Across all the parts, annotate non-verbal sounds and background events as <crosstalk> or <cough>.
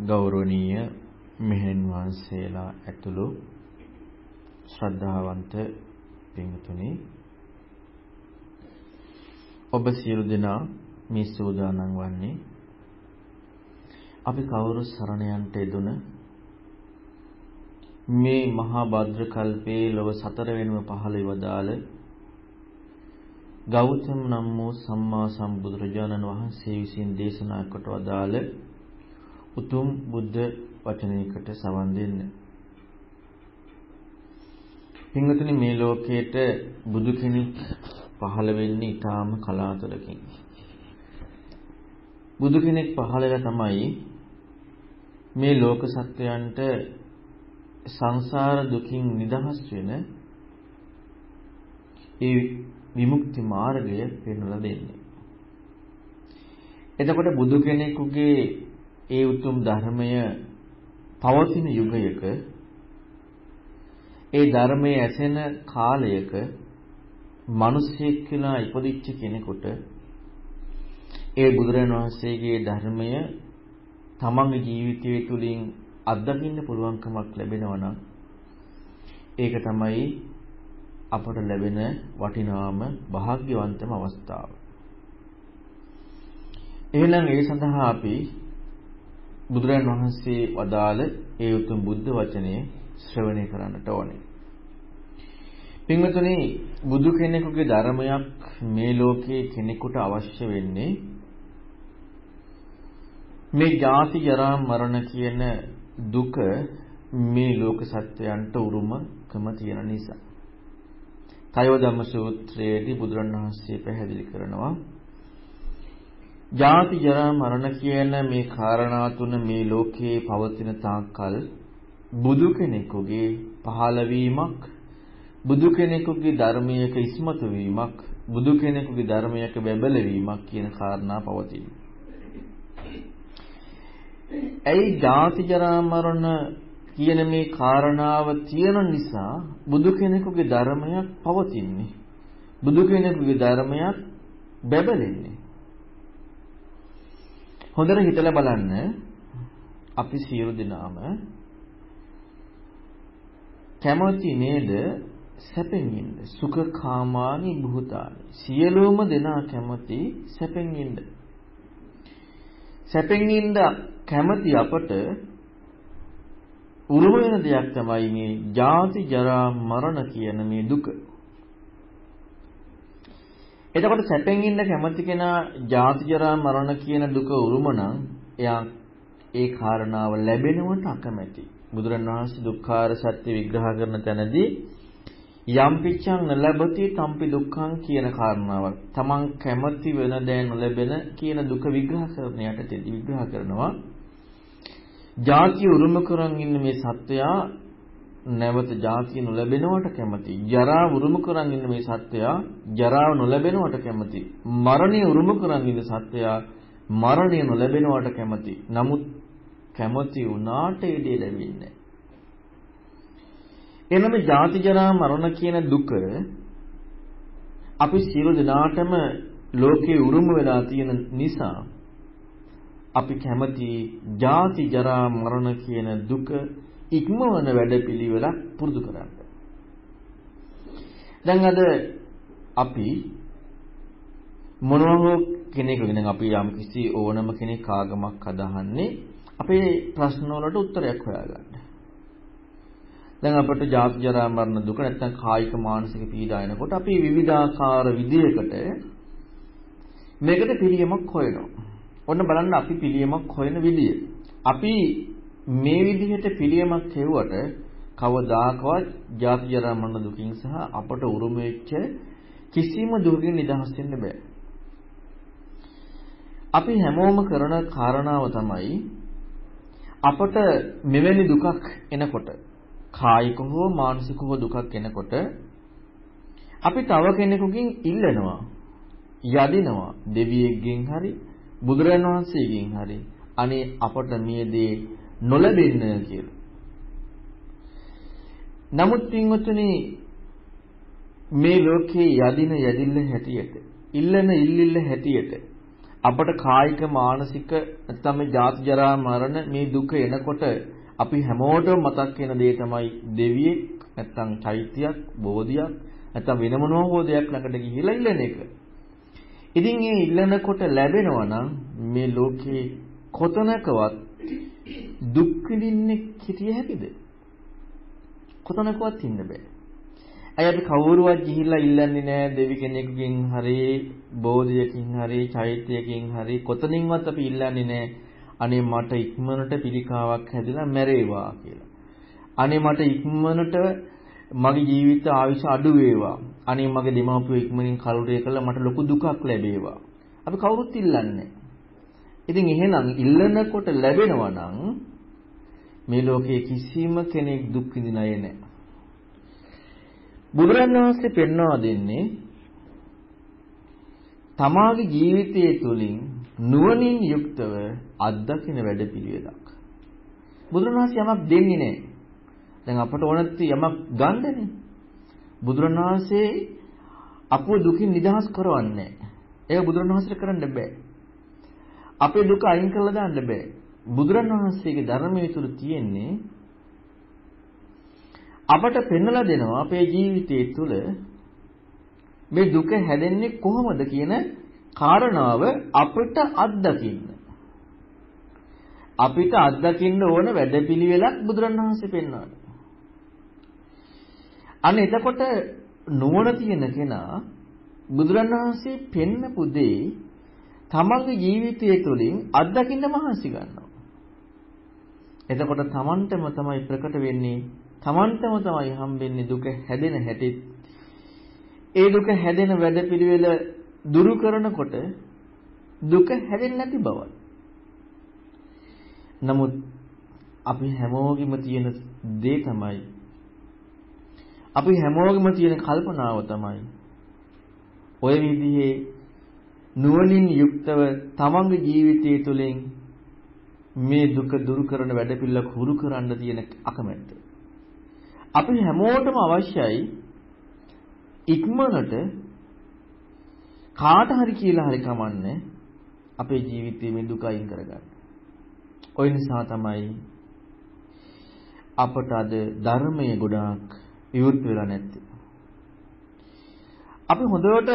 ගෞරවනීය මෙහෙන් වහන්සේලා ඇතුළු ශ්‍රද්ධාවන්ත පින්තුනි. ඔබ සියලු දෙනා මේ සූදානම් වන්නේ අපි කවුරු සරණ යන්ට යෙදුන මේ මහා භද්‍ර කල්පයේ ලොව සතර වෙනුම පහළ වදාළ ගෞතම නම් වූ සම්මා සම්බුදුරජාණන් වහන්සේ විසින් දේශනා කොට වදාළ උතුම් බුද්ධ වචනයකට සවන් දෙන්න. පින්වතුනි මේ ලෝකයට බුදු කෙනෙක් පහළ වෙන්නේ ඊටාම කලාතුරකින්. බුදු කෙනෙක් පහළ වෙලා තමයි මේ ලෝක සත්වයන්ට සංසාර දුකින් නිදහස් වෙන ඒ විමුක්ති මාර්ගය පෙන්වලා දෙන්නේ. එතකොට බුදු කෙනෙකුගේ ඒ උතුම් ධර්මය පවතින යුගයක ඒ ධර්මයේ ඇසෙන කාලයක මිනිසෙක් කියලා ඉපදිච්ච කෙනෙකුට ඒ බුදුරජාණන් වහන්සේගේ ධර්මය තමන්ගේ ජීවිතය තුළින් අත්දකින්න පුළුවන්කමක් ලැබෙනවා නම් ඒක තමයි අපට ලැබෙන වටිනාම වාග්යවන්තම අවස්ථාව. එහෙනම් ඒ සඳහා අපි බුදුරජාණන් වහන්සේ වදාළ ඒ උතුම් බුද්ධ වචනය ශ්‍රවණය කරන්නට ඕනේ. පින්වතුනි බුදු කෙනෙකුගේ ධර්මයක් මේ ලෝකයේ කෙනෙකුට අවශ්‍ය වෙන්නේ මේ ජාති ජරා මරණ කියන දුක මේ ලෝක සත්‍යයන්ට උරුමකම තියෙන නිසා. කයෝධම්ම සූත්‍රයේදී බුදුරණවහන්සේ පැහැදිලි කරනවා ජාති ජරා මරණ කියන මේ කාරණා තුන මේ ලෝකයේ පවතින තාක්කල් බුදු කෙනෙකුගේ පහළවීමක් බුදු කෙනෙකුගේ ධර්මයක ඉස්මතු වීමක් බුදු කෙනෙකුගේ ධර්මයක බැබලවීමක් කියන කාරණා පවතින. ඇයි ජාති ජරා මරණ කියන මේ කාරණාව තියෙන නිසා බුදු කෙනෙකුගේ ධර්මයක් පවතින්නේ. බුදු කෙනෙකුගේ ධර්මයක් බැබලෙන්නේ. හොඳට හිතලා බලන්න. අපි සියලු දෙනාම කැමති නේද? සැපෙන් ඉන්න. සුඛ කාමානි භූතානි. සියලුම දෙනා කැමති සැපෙන් ඉන්න. සැපෙන් ඉන්න කැමති අපට උරුම වෙන දෙයක් තමයි මේ ජාති ජරා මරණ කියන මේ දුක. එතකොට සැපෙන් ඉන්න කැමති කෙනා ජාති ජරා මරණ කියන දුක උරුම නම් එයා ඒ කාරණාව ලැබෙනවට අකමැති. බුදුරණවහන්සේ දුක්ඛාර සත්‍ය විග්‍රහ කරන තැනදී යම් පිච්ඡං නලබති තම්පි දුක්ඛං කියන කාරණාවක්. තමන් කැමති වෙන දෑ නොලැබෙන කියන දුක විග්‍රහ කරන යටතේදී විග්‍රහ කරනවා. ජාතිය උරුම කරන් ඉන්න මේ සත්වයා නැවත ජාතිය නොලැබෙනවට කැමති. ජරා උරුම කරන් ඉන්න මේ සත්වයා ජරාව නොලැබෙනවට කැමති. මරණය උරුම කරන් ඉන්න සත්වයා මරණය නොලැබෙනවට කැමති. නමුත් කැමති වුණාට ඒ දේ ලැබෙන්නේ එනම ජාති ජරා මරණ කියන දුක අපි සියලු දෙනාටම ලෝකේ උරුම වෙලා තියෙන නිසා අපි කැමති ජාති ජරා මරණ කියන දුක ඉක්මවන වැඩපිළිවෙලක් පුරුදු කරන්න. දැන් අද අපි මොනවා හෝ කෙනෙකුගෙන් දැන් අපි යම් කිසි ඕනම කෙනෙක් ආගමක් අදහන්නේ අපේ ප්‍රශ්න වලට උත්තරයක් හොයාගන්න. දැන් අපිට ජාති ජරා මරණ දුක නැත්නම් කායික මානසික පීඩා එනකොට අපි විවිධාකාර විදියකට මේකට පිළියමක් හොයනවා. ඔන්න බලන්න අපි පිළියමක් හොයන විදිය. අපි මේ විදිහට පිළියමක් කෙරුවට කවදාකවත් ජාති ජරා මරණ දුකින් සහ අපට උරුම වෙච්ච කිසිම දුකකින් නිදහස් වෙන්න බෑ. අපි හැමෝම කරන කාරණාව තමයි අපට මෙවැනි දුකක් එනකොට කායික හෝ මානසික හෝ දුකක් එනකොට අපි තව කෙනෙකුගෙන් ඉල්ලනවා යදිනවා දෙවියෙක්ගෙන් හරි බුදුරන් වහන්සේගෙන් හරි අනේ අපට මේ දේ නොලැබෙන්න කියලා. නමුත් පින්වතුනි මේ ලෝකේ යදින යදිල්ල හැටියට ඉල්ලන ඉල්ලිල්ල හැටියට අපට කායික මානසික නැත්නම් මේ ජාති ජරා මරණ මේ දුක එනකොට අපි හැමෝටම මතක් වෙන දේ තමයි දෙවියෙක් නැත්නම් චෛත්‍යයක් බෝධියක් නැත්නම් වෙන මොනවා හෝ දෙයක් ළඟට ගිහිලා ඉල්ලන එක. ඉතින් මේ ඉල්ලනකොට ලැබෙනවා නම් මේ ලෝකේ කොතනකවත් දුක් විඳින්නේ හිටිය හැකිද? කොතනකවත් ඉන්න බෑ. අය අපි කවුරුවත් ගිහිල්ලා ඉල්ලන්නේ නෑ දෙවි කෙනෙකුගෙන් හරි බෝධියකින් හරි චෛත්‍යයකින් හරි කොතනින්වත් අපි ඉල්ලන්නේ නෑ අනේ මට ඉක්මනට පිළිකාවක් හැදිලා මැරේවා කියලා. අනේ මට ඉක්මනට මගේ ජීවිත ආයුෂ අඩු වේවා. අනේ මගේ දෙමාපියෝ ඉක්මනින් කලුරිය කළා මට ලොකු දුකක් ලැබේවා. අපි කවුරුත් ඉල්ලන්නේ. ඉතින් එහෙනම් ඉල්ලනකොට ලැබෙනවා නම් මේ ලෝකයේ කිසිම කෙනෙක් දුක් විඳින අය නැහැ. බුදුරණවහන්සේ පෙන්වා දෙන්නේ තමාගේ ජීවිතය තුළින් නුවණින් යුක්තව අත්දකින වැඩපිළිවෙලක්. බුදුරණවහන්සේ යමක් දෙන්නේ නැහැ. දැන් අපට ඕනත් යමක් ගන්නනේ. බුදුරණවහන්සේ අපව දුකින් නිදහස් කරවන්නේ නැහැ. ඒක බුදුරණවහන්සේට කරන්න බෑ. අපේ දුක අයින් කරලා දාන්න බෑ. බුදුරණවහන්සේගේ ධර්මයේ තුල තියෙන්නේ අපට පෙන්වලා දෙනවා අපේ ජීවිතයේ තුල මේ දුක හැදෙන්නේ කොහොමද කියන කාරණාව අපිට අත්දකින්න. අපිට අත්දකින්න ඕන වැඩපිළිවෙලක් බුදුරණවහන්සේ පෙන්වනවා. අන්න එතකොට නුවණ තියෙන කෙනා බුදුරණවහන්සේ පෙන්නපු දේ තමන්ගේ ජීවිතය තුළින් අත්දකින්න මහන්සි ගන්නවා. එතකොට තමන්ටම තමයි ප්‍රකට වෙන්නේ තමන්ටම තමයි හම්බෙන්නේ දුක හැදෙන හැටි. ඒ දුක හැදෙන වැඩපිළිවෙල දුරු කරනකොට දුක හැදෙන්නේ නැති බවයි. නමුත් අපි හැමෝගෙම තියෙන දේ තමයි අපි හැමෝගෙම තියෙන කල්පනාව තමයි ඔය විදිහේ නුවණින් යුක්තව තමන්ගේ ජීවිතය තුළින් මේ දුක දුරු කරන වැඩපිළිවෙල හුරු කරන්න තියෙන අකමැත්ත. අපි හැමෝටම අවශ්‍යයි ඉක්මනට කාට හරි කියලා හරි කමන්නේ අපේ ජීවිතයේ මේ දුක අයින් කරගන්න. ওই නිසා තමයි අපට අද ධර්මයේ ගොඩාක් විවෘත වෙලා නැත්තේ. අපි හොඳට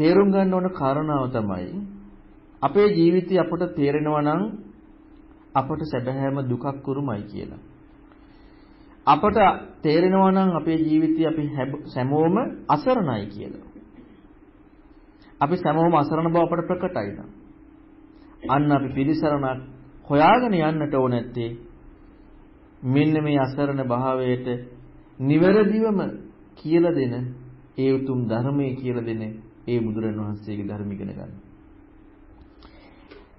තේරුම් ගන්න ඕන කාරණාව තමයි අපේ ජීවිතය අපට තේරෙනවා නම් අපට සැබෑම දුකක් උරුමයි කියලා. අපට තේරෙනවා නම් අපේ ජීවිතය අපි සැමෝම අසරණයි කියලා. අපි සැමෝම අසරණ බව අපට ප්‍රකටයි නම්. අන්න අපි පිළිසරණක් හොයාගෙන යන්නට ඕන නැත්තේ මෙන්න මේ අසරණ භාවයට නිවැරදිවම කියලා දෙන ඒ උතුම් ධර්මයේ කියලා දෙන ඒ බුදුරණවහන්සේගේ ධර්ම ඉගෙන ගන්න.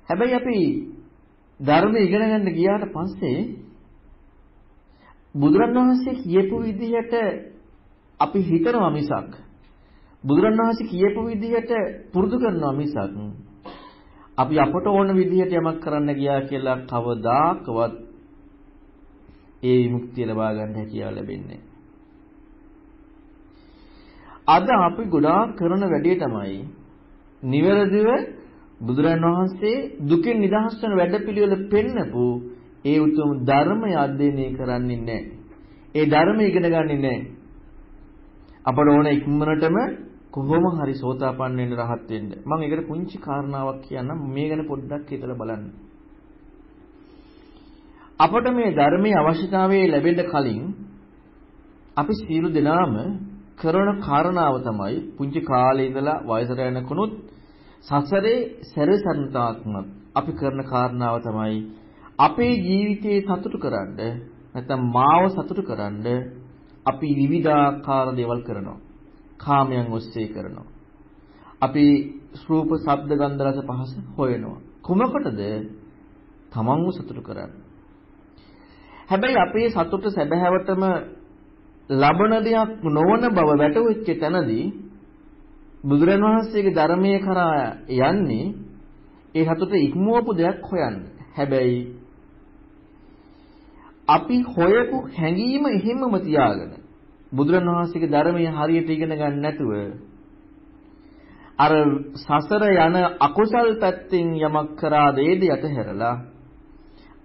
හැබැයි අපි ධර්ම ඉගෙන ගන්න ගියාට පස්සේ බුදුරණවහන්සේ කියපු විදිහට අපි හිතනවා මිසක් බුදුරණවහන්සේ කියපු විදිහට පුරුදු කරනවා මිසක් අපි අපට ඕන විදිහට යමක් කරන්න ගියා කියලා කවදාකවත් ඒ විමුක්තිය ලබා ගන්න හැකියාව ලැබෙන්නේ අද අපි ගොඩාක් කරන වැඩේ තමයි නිවැරදිව බුදුරන් වහන්සේ දුකින් නිදහස් වෙන වැඩපිළිවෙල පෙන්නපු ඒ උතුම් ධර්මය අධ්‍යයනය කරන්නේ නැහැ. ඒ ධර්මය ඉගෙන ගන්නේ නැහැ. අපට ඕන ඉක්මනටම කොහොම හරි සෝතාපන්න වෙන්න රහත් වෙන්න. මම ඒකට පුංචි කාරණාවක් කියන්නම් මේ ගැන පොඩ්ඩක් හිතලා බලන්න. අපට මේ ධර්මයේ අවශ්‍යතාවය ලැබෙන්න කලින් අපි සියලු දෙනාම කරන කාරණාව තමයි පුංචි කාලේ ඉඳලා වයසට යනකොනුත් සසරේ සැරසන්තාත්මක් අපි කරන කාරණාව තමයි අපේ ජීවිතේ සතුටු කරන්න නැත්නම් මාව සතුටු කරන්න අපි විවිධාකාර දේවල් කරනවා. කාමයන් ඔස්සේ කරනවා. අපි රූප, ශබ්ද, ගන්ධ, රස, පහස හොයනවා. කුමකටද? තමන්ව සතුටු කරන්න. හැබැයි අපේ සතුට සැබෑවටම ලබන දෙයක් නොවන බව වැටවෙච්ච තැනදී බුදුරන් වහන්සේගේ ධර්මයේ කරා යන්නේ ඒ සතුට ඉක්මවපු දෙයක් හොයන්න. හැබැයි අපි හොයපු හැඟීම එහෙමම තියාගෙන බුදුරන් වහන්සේගේ ධර්මයේ හරියට ඉගෙන ගන්න නැතුව අර සසර යන අකුසල් පැත්තෙන් යමක් කරා දේද යටහැරලා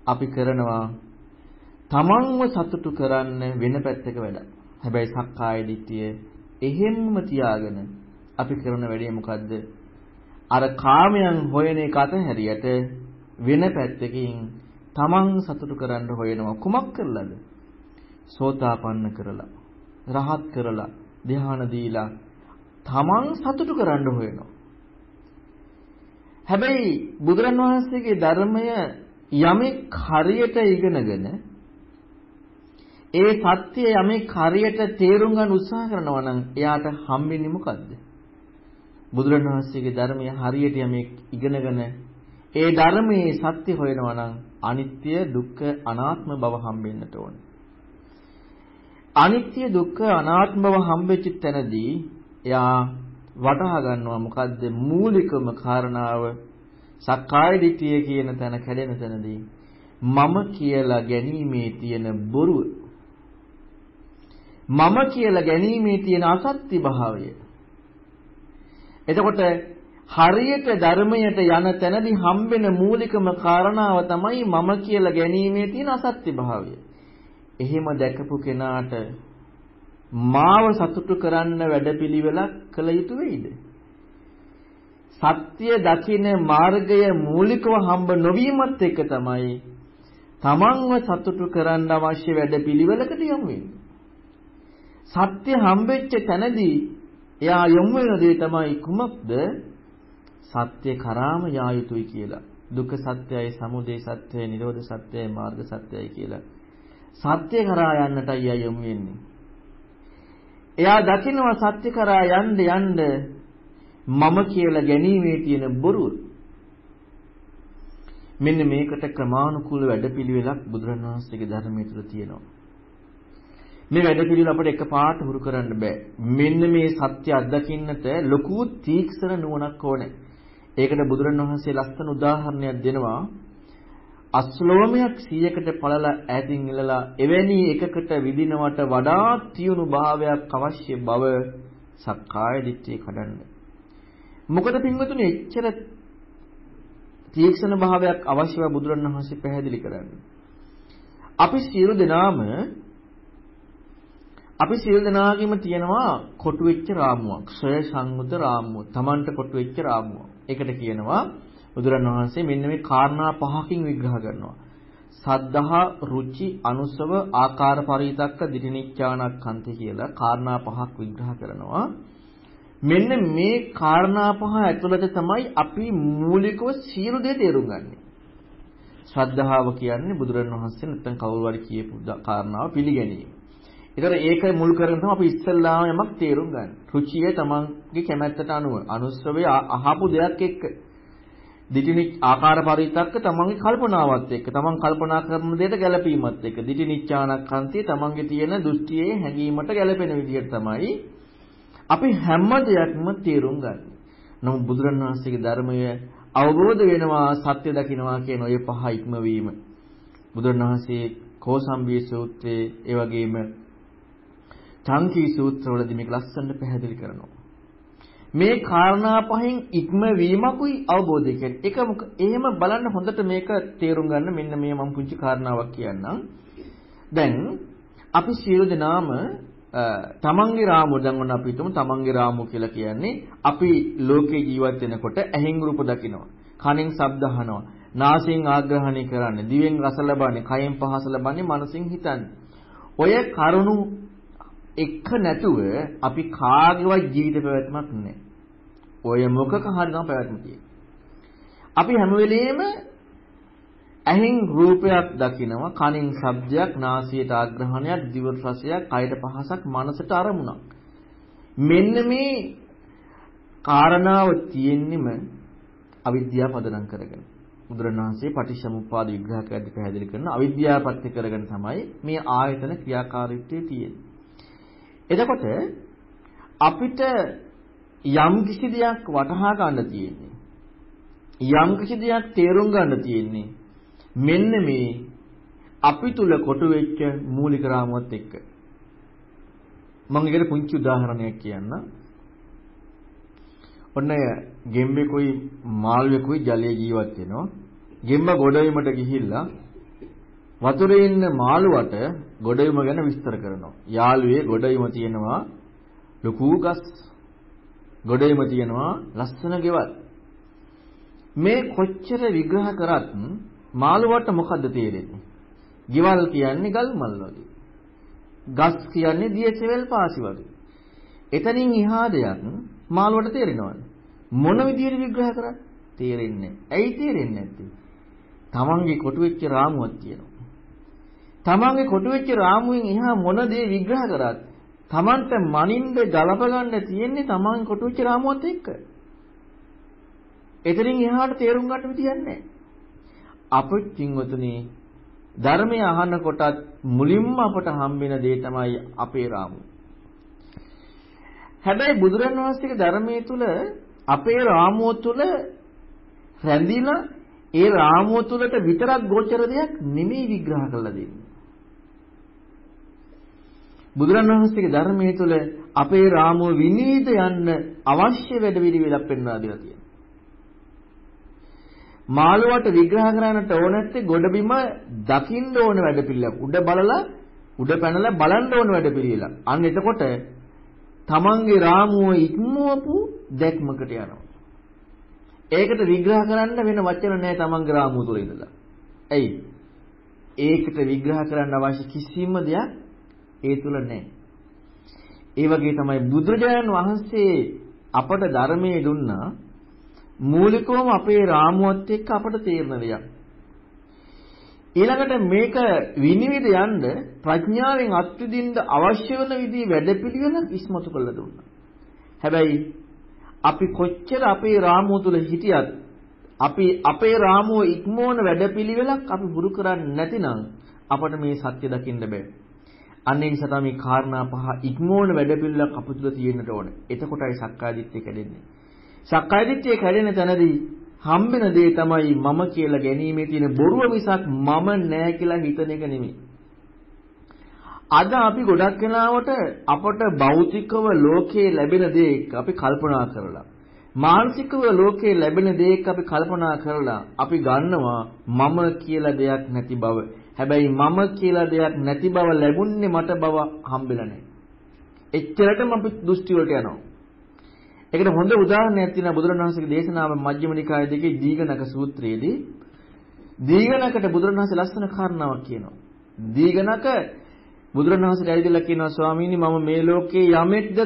අපි කරනවා තමන්ව සතුටු කරන්න වෙන පැත්තක වැඩ. හැබැයි සක්කාය දිට්ඨිය එහෙම්ම තියාගෙන අපි කරන වැඩේ මොකද්ද? අර කාමයන් හොයන එක අතහැරියට වෙන පැත්තකින් තමන් සතුටු කරන්න හොයනවා කුමක් කරලාද? සෝතාපන්න කරලා, රහත් කරලා, ධ්‍යාන දීලා තමන් සතුටු කරන්න හොයනවා. හැබැයි බුදුරන් වහන්සේගේ ධර්මය යමෙක් හරියට ඉගෙනගෙන ඒ සත්‍ය යමෙක් හරියට තේරුම් ගන්න උත්සාහ කරනවා නම් එයාට හම්බෙන්නේ මොකද්ද? බුදුරණවහන්සේගේ ධර්මය හරියට යමෙක් ඉගෙනගෙන ඒ ධර්මයේ සත්‍ය හොයනවා නම් අනිත්‍ය දුක්ඛ අනාත්ම බව හම්බෙන්නට ඕනේ. අනිත්‍ය දුක්ඛ අනාත්ම බව හම්බෙච්ච තැනදී එයා වටහා ගන්නවා මොකද්ද මූලිකම කාරණාව සක්කාය දිට්ඨිය කියන තැන කැඩෙන තැනදී මම කියලා ගැනීමේ තියෙන බොරුව මම කියලා ගැනීමේ තියෙන අසත්‍ය භාවය එතකොට හරියට ධර්මයට යන තැනදී හම්බෙන මූලිකම කාරණාව තමයි මම කියලා ගැනීමේ තියෙන අසත්‍ය භාවය. එහෙම දැකපු කෙනාට මාව සතුටු කරන්න වැඩපිළිවෙලක් කළ යුතු වෙයිද? සත්‍ය දකින මාර්ගය මූලිකව හම්බ නොවීමත් එක තමයි තමන්ව සතුටු කරන්න අවශ්‍ය වැඩපිළිවෙලකට යොමු වෙන්නේ. සත්‍ය හම්බෙච්ච තැනදී එයා යොමු වෙන දේ තමයි කුමක්ද? සත්‍ය කරාම යා යුතුයි කියලා. දුක්ඛ සත්‍යයි, සමුදය සත්‍යයි, නිරෝධ සත්‍යයි, මාර්ග සත්‍යයි කියලා. සත්‍ය කරා යන්නටයි එයා යොමු වෙන්නේ. එයා දකිනවා සත්‍ය කරා යන්න යන්න මම කියලා ගැනීමේ තියෙන බොරුව. මෙන්න මේකට ක්‍රමානුකූල වැඩපිළිවෙලක් බුදුරණවහන්සේගේ ධර්මයේ තුල තියෙනවා. මේ වැඩ පිළිවෙල අපිට එකපාරට හුරු කරන්න බෑ. මෙන්න මේ සත්‍ය අත්දකින්නට ලොකු තීක්ෂණ නුවණක් ඕනේ. ඒකට බුදුරණවහන්සේ ලස්සන උදාහරණයක් දෙනවා. අස්ලෝමයක් 100කට පළල ඈතින් ඉලලා එවැනි එකකට විදිනවට වඩා තියුණු භාවයක් අවශ්‍ය බව සක්කාය දිට්ඨිය කඩන්න. මොකද පින්වතුනි එච්චර තීක්ෂණ භාවයක් අවශ්‍ය බව බුදුරණවහන්සේ පැහැදිලි කරන්නේ. අපි සියලු දෙනාම අපි සියලු දෙනාගේම තියෙනවා කොටු වෙච්ච රාමුවක්. ශ්‍රය සංමුත රාමුව. Tamanට කොටු වෙච්ච රාමුව. ඒකට කියනවා බුදුරණවහන්සේ මෙන්න මේ කාරණා පහකින් විග්‍රහ කරනවා. සද්ධා, රුචි, අනුසව, ආකාර පරිතක්ක, දිටිනිච්ඡානක්ඛන්ති කියලා කාරණා පහක් විග්‍රහ කරනවා. මෙන්න මේ කාරණා පහ ඇතුළත තමයි අපි මූලිකව සියලු දේ තේරුම් ගන්නේ. ශ්‍රද්ධාව කියන්නේ බුදුරණවහන්සේ නැත්නම් කවුරු හරි කියපු කාරණාව පිළිගැනීම. ඒතර ඒක මුල් කරගෙන තමයි අපි ඉස්සල්ලාම යමක් තේරුම් ගන්න. රුචිය තමන්ගේ කැමැත්තට අනුව අනුස්සවේ අහපු දෙයක් එක්ක දිටිනි ආකාර පරිත්තක්ක තමන්ගේ කල්පනාවත් එක්ක තමන් කල්පනා කරන දෙයට ගැළපීමත් එක්ක දිටිනිච්ඡානක්ඛන්තිය තමන්ගේ තියෙන දෘෂ්ටියේ හැඟීමට ගැළපෙන විදිහට තමයි අපි හැම දෙයක්ම තේරුම් ගන්න. නමුත් බුදුරණවහන්සේගේ ධර්මය අවබෝධ වෙනවා සත්‍ය දකින්නවා කියන ඔය පහ ඉක්මවීම බුදුරණවහන්සේ කෝසම්බී සූත්‍රයේ ඒ වගේම චංකී සූත්‍රවලදී මේක ලස්සනට පැහැදිලි කරනවා. මේ කාරණා පහෙන් ඉක්මවීමකුයි අවබෝධය කියන්නේ. ඒක එහෙම බලන්න හොඳට මේක තේරුම් ගන්න මෙන්න මේ මම පුංචි කාරණාවක් කියන්නම්. දැන් අපි සියලු දෙනාම තමන්ගේ රාමුව දැන් ඔන්න අපි හිතමු තමන්ගේ රාමුව කියලා කියන්නේ අපි ලෝකේ ජීවත් වෙනකොට ඇහෙන් රූප දකිනවා කනෙන් ශබ්ද අහනවා නාසයෙන් ආග්‍රහණය කරන්නේ දිවෙන් රස ලබන්නේ කයෙන් පහස ලබන්නේ මනසින් හිතන්නේ ඔය කරුණු එක නැතුව අපි කාගේවත් ජීවිත පැවැත්මක් නැහැ. ඔය මොකක හරි නම් පැවැත්ම අපි හැම වෙලෙම ඇහෙන් රූපයක් දකිනවා, කනින් ශබ්දයක්, නාසයට ආග්‍රහණයක්, දිව රසයක්, කයට පහසක්, මනසට අරමුණක්. මෙන්න මේ කාරණාව තියෙන්නෙම අවිද්‍යාව පදනම් කරගෙන. බුදුරණවහන්සේ පටිච්චසමුප්පාද විග්‍රහකයන්ට පැහැදිලි කරන අවිද්‍යාවපත්‍ය කරගෙන තමයි මේ ආයතන ක්‍රියාකාරීත්වයේ තියෙන්නේ. එතකොට අපිට යම් කිසි දෙයක් වටහා ගන්න තියෙන්නේ. යම් කිසි දෙයක් තේරුම් ගන්න තියෙන්නේ. මෙන්න මේ අපි තුල කොටු වෙච්ච මූලික රාමුවත් එක්ක. මම ඒකට පුංචි උදාහරණයක් කියන්නම්. ඔන්න ගෙම්බෙකුයි මාළුවෙකුයි ජලයේ ජීවත් වෙනවා. ගෙම්බ ගොඩවීමට ගිහිල්ලා වතුරේ ඉන්න මාළුවට ගොඩවීම ගැන විස්තර කරනවා. යාළුවේ ගොඩවීම තියෙනවා ලොකු ගස්. ගොඩවීම තියෙනවා ලස්සන ගෙවල්. මේ කොච්චර විග්‍රහ කරත් මාළුවට මොකද්ද තේරෙන්නේ? ගෙවල් කියන්නේ ගල් මල් වගේ. ගස් කියන්නේ දියසෙවල් පාසි වගේ. එතනින් එහා දෙයක් මාළුවට තේරෙනවද? මොන විදියට විග්‍රහ කරත් තේරෙන්නේ ඇයි තේරෙන්නේ නැත්තේ? තමන්ගේ කොටු වෙච්ච රාමුවක් තියෙනවා. තමන්ගේ කොටු වෙච්ච රාමුවෙන් එහා මොන දේ විග්‍රහ කරත් තමන්ට මනින්ද ගලප ගන්න තියෙන්නේ තමන්ගේ කොටු වෙච්ච රාමුවත් එක්ක. එතනින් එහාට තේරුම් ගන්න විදියක් නැහැ. අපිට කින්වතුනි ධර්මය අහනකොටත් මුලින්ම අපට හම්බෙන දේ තමයි අපේ රාමුව. හැබැයි බුදුරන් වහන්සේගේ ධර්මයේ තුල අපේ රාමුව තුල රැඳිලා ඒ රාමුව තුලට විතරක් ගෝචර දෙයක් නෙමෙයි විග්‍රහ කරලා දෙන්නේ. බුදුරන් වහන්සේගේ ධර්මයේ තුල අපේ රාමුව විනිවිද යන්න අවශ්‍ය වැඩ පිළිවෙලක් පෙන්වා දීලා තියෙනවා. මාළුවට විග්‍රහ කරන්නට ඕන නැත්තේ ගොඩබිම දකින්න ඕන වැඩ පිළිවෙලක්. උඩ බලලා උඩ පැනලා බලන්න ඕන වැඩ පිළිවෙලක්. අන්න එතකොට තමන්ගේ රාමුව ඉක්මවපු දැක්මකට යනවා. ඒකට විග්‍රහ කරන්න වෙන වචන නැහැ තමන්ගේ රාමුව තුළ ඉඳලා. ඇයි? ඒකට විග්‍රහ කරන්න අවශ්‍ය කිසිම දෙයක් ඒ තුල නැහැ. ඒ වගේ තමයි බුදුරජාණන් වහන්සේ අපට ධර්මයේ දුන්නා මූලිකවම අපේ රාමුවත් එක්ක අපට තේරෙන දෙයක්. ඊළඟට මේක විනිවිද යන්න ප්‍රඥාවෙන් අත්විඳින්න අවශ්‍ය වෙන විදිහේ වැඩපිළිවෙල ඉස්මතු කළ දුන්නා. හැබැයි අපි කොච්චර අපේ රාමුව තුල හිටියත් අපි අපේ රාමුව ඉක්මවන වැඩපිළිවෙලක් අපි පුරු කරන්නේ නැතිනම් අපට මේ සත්‍ය දකින්න බෑ. අන්න ඒ නිසා තමයි කාරණා පහ ඉක්මවන වැඩපිළිවෙලක් අප තුල තියෙන්නට ඕනේ. එතකොටයි සක්කාය දිට්ඨිය කැඩෙන්නේ. සක්කාය දිට්ඨිය කැඩෙන තැනදී හම්බෙන දේ තමයි මම කියලා ගැනීමේ තියෙන බොරුව මිසක් මම නෑ කියලා හිතන එක නෙමෙයි. අද අපි ගොඩක් වෙලාවට අපට භෞතිකව ලෝකේ ලැබෙන දේ අපි කල්පනා කරලා මානසිකව ලෝකේ ලැබෙන දේ අපි කල්පනා කරලා අපි ගන්නවා මම කියලා දෙයක් නැති බව. හැබැයි මම කියලා දෙයක් නැති බව ලැබුණේ මට බව හම්බෙලා නැහැ. එච්චරටම අපි දෘෂ්ටි වලට යනවා. ඒකට හොඳ උදාහරණයක් තියෙනවා බුදුරණවහන්සේගේ දේශනාව මජ්ක්‍ධිම නිකාය දෙකේ දීඝනක සූත්‍රයේදී දීඝනකට බුදුරණවහන්සේ ලස්සන කාරණාවක් කියනවා. දීඝනක බුදුරණවහන්සේට ඇවිදලා කියනවා ස්වාමීනි මම මේ ලෝකේ යමෙක්ද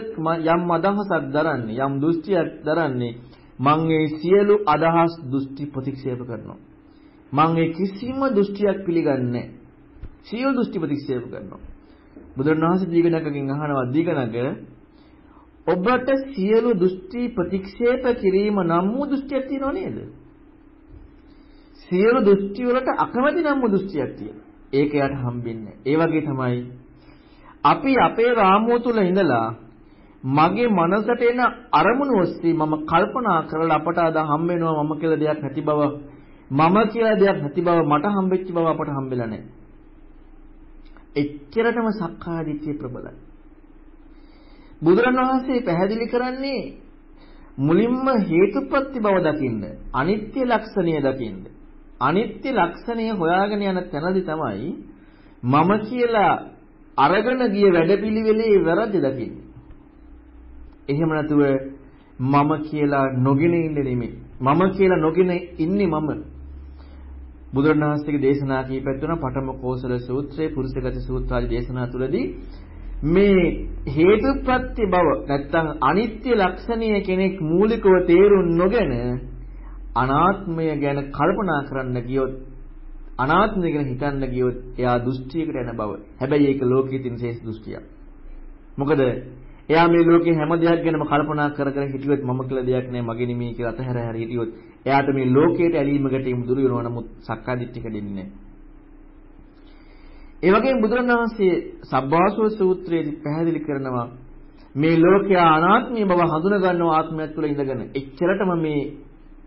යම් අදහසක් දරන්නේ යම් දෘෂ්ටියක් දරන්නේ මම ඒ සියලු අදහස් දෘෂ්ටි ප්‍රතික්ෂේප කරනවා. මම ඒ කිසිම දෘෂ්ටියක් පිළිගන්නේ නැහැ. සියලු දෘෂ්ටි ප්‍රතික්ෂේප කරනවා. බුදුරණවහන්සේ දීඝනකගෙන් අහනවා දීඝනක ඔබට සියලු දෘෂ්ටි ප්‍රතික්ෂේප කිරීම නම් වූ දෘෂ්ටියක් තියෙනව නේද? සියලු දෘෂ්ටි වලට අකමැති නම් වූ දෘෂ්ටියක් තියෙනවා. ඒක යට හම්බෙන්නේ. ඒ වගේ තමයි අපි අපේ රාමුව තුල ඉඳලා මගේ මනසට එන අරමුණු ඔස්සේ මම කල්පනා කරලා අපට අද හම් වෙනවා මම කියලා දෙයක් නැති බව මම කියලා දෙයක් නැති බව මට හම්බෙච්ච බව අපට හම්බෙලා නැහැ. එච්චරටම සක්කාය දිට්ඨිය ප්‍රබලයි. බුදුරණවහන්සේ පැහැදිලි කරන්නේ මුලින්ම හේතුප්‍රති බව දකින්න අනිත්‍ය ලක්ෂණය දකින්න අනිත්‍ය ලක්ෂණය හොයාගෙන යන තැනදී තමයි මම කියලා අරගෙන ගිය වැඩපිළිවෙලේ වැරද්ද දකින්නේ. එහෙම නැතුව මම කියලා නොගෙන ඉන්නේ නෙමෙයි. මම කියලා නොගෙන ඉන්නේ මම. බුදුරණවහන්සේගේ දේශනා කීපයක් තුන පඨම කෝසල සූත්‍රයේ පුරුෂගත සූත්‍ර ආදී දේශනා තුලදී මේ හේතුප්‍රත්‍ය බව නැත්තම් අනිත්‍ය ලක්ෂණීය කෙනෙක් මූලිකව තේරුම් නොගෙන අනාත්මය ගැන කල්පනා කරන්න ගියොත් අනාත්මය ගැන හිතන්න ගියොත් එයා දෘෂ්ටියකට යන බව. හැබැයි ඒක ලෝකයේ තියෙන ශේෂ දෘෂ්ටියක්. මොකද එයා මේ ලෝකේ හැම දෙයක් ගැනම කල්පනා කර කර හිටියොත් මම කියලා දෙයක් නැහැ මගේ නෙමෙයි කියලා අතහැර හැර හිටියොත් එයාට මේ ලෝකයට ඇලීම ගැටීම දුරු වෙනවා නමුත් සක්කාය දිට්ඨිය කැඩෙන්නේ නැහැ. ඒ වගේම බුදුරණවහන්සේ සබ්බාසව සූත්‍රයේදී පැහැදිලි කරනවා මේ ලෝකයා අනාත්මී බව හඳුනා ගන්නවා ආත්මයක් තුළ ඉඳගෙන. එච්චරටම මේ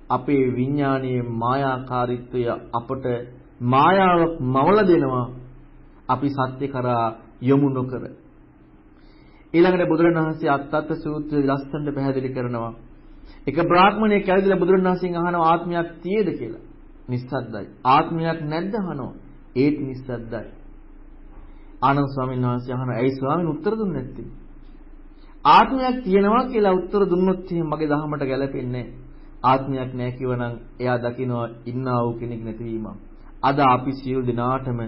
අපේ විඥානයේ මායාකාරීත්වය අපට මායාවක් මවල දෙනවා අපි සත්‍ය කරා යොමු නොකර. ඊළඟට බුදුරණවහන්සේ අත්තත් සූත්‍රයේ ලස්සනට පැහැදිලි කරනවා. එක බ්‍රාහ්මණයෙක් ඇවිදලා බුදුරණවහන්සේගෙන් අහනවා ආත්මයක් තියේද කියලා. නිස්සද්දයි. ආත්මයක් නැද්ද අහනවා. ඒත් නිස්සද්දයි. ආනන්ද ස්වාමීන් වහන්සේ අහනවා ඇයි ස්වාමීන් උත්තර දුන්නේ නැත්තේ? ආත්මයක් තියෙනවා කියලා උත්තර දුන්නොත් එහෙනම් මගේ දහමට ගැලපෙන්නේ ආත්මයක් නැහැ කිව්වනම් එයා දකිනවා ඉන්නා වූ කෙනෙක් නැතිවීම. අද අපි සියලු දෙනාටම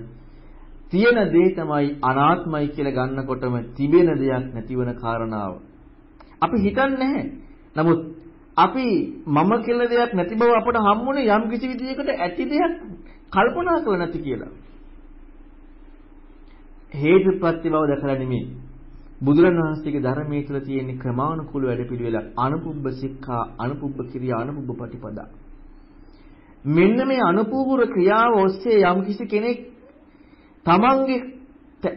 තියෙන දේ තමයි අනාත්මයි කියලා ගන්නකොටම තිබෙන දෙයක් නැතිවන කාරණාව. අපි හිතන්නේ නැහැ. නමුත් අපි මම කියලා දෙයක් නැති බව අපට හම්බුනේ යම් කිසි විදිහකට ඇති දෙයක් කල්පනා කරලා නැති කියලා. හේතුප්‍රත්‍ය බව දැකලා නෙමෙයි. බුදුරණවහන්සේගේ ධර්මයේ තුල තියෙන ක්‍රමානුකූල වැඩපිළිවෙල අනුපුබ්බ සික්ඛා අනුපුබ්බ ක්‍රියා අනුපුබ්බ පටිපදා. මෙන්න මේ අනුපූර්ව ක්‍රියාව ඔස්සේ යම් කිසි කෙනෙක් තමන්ගේ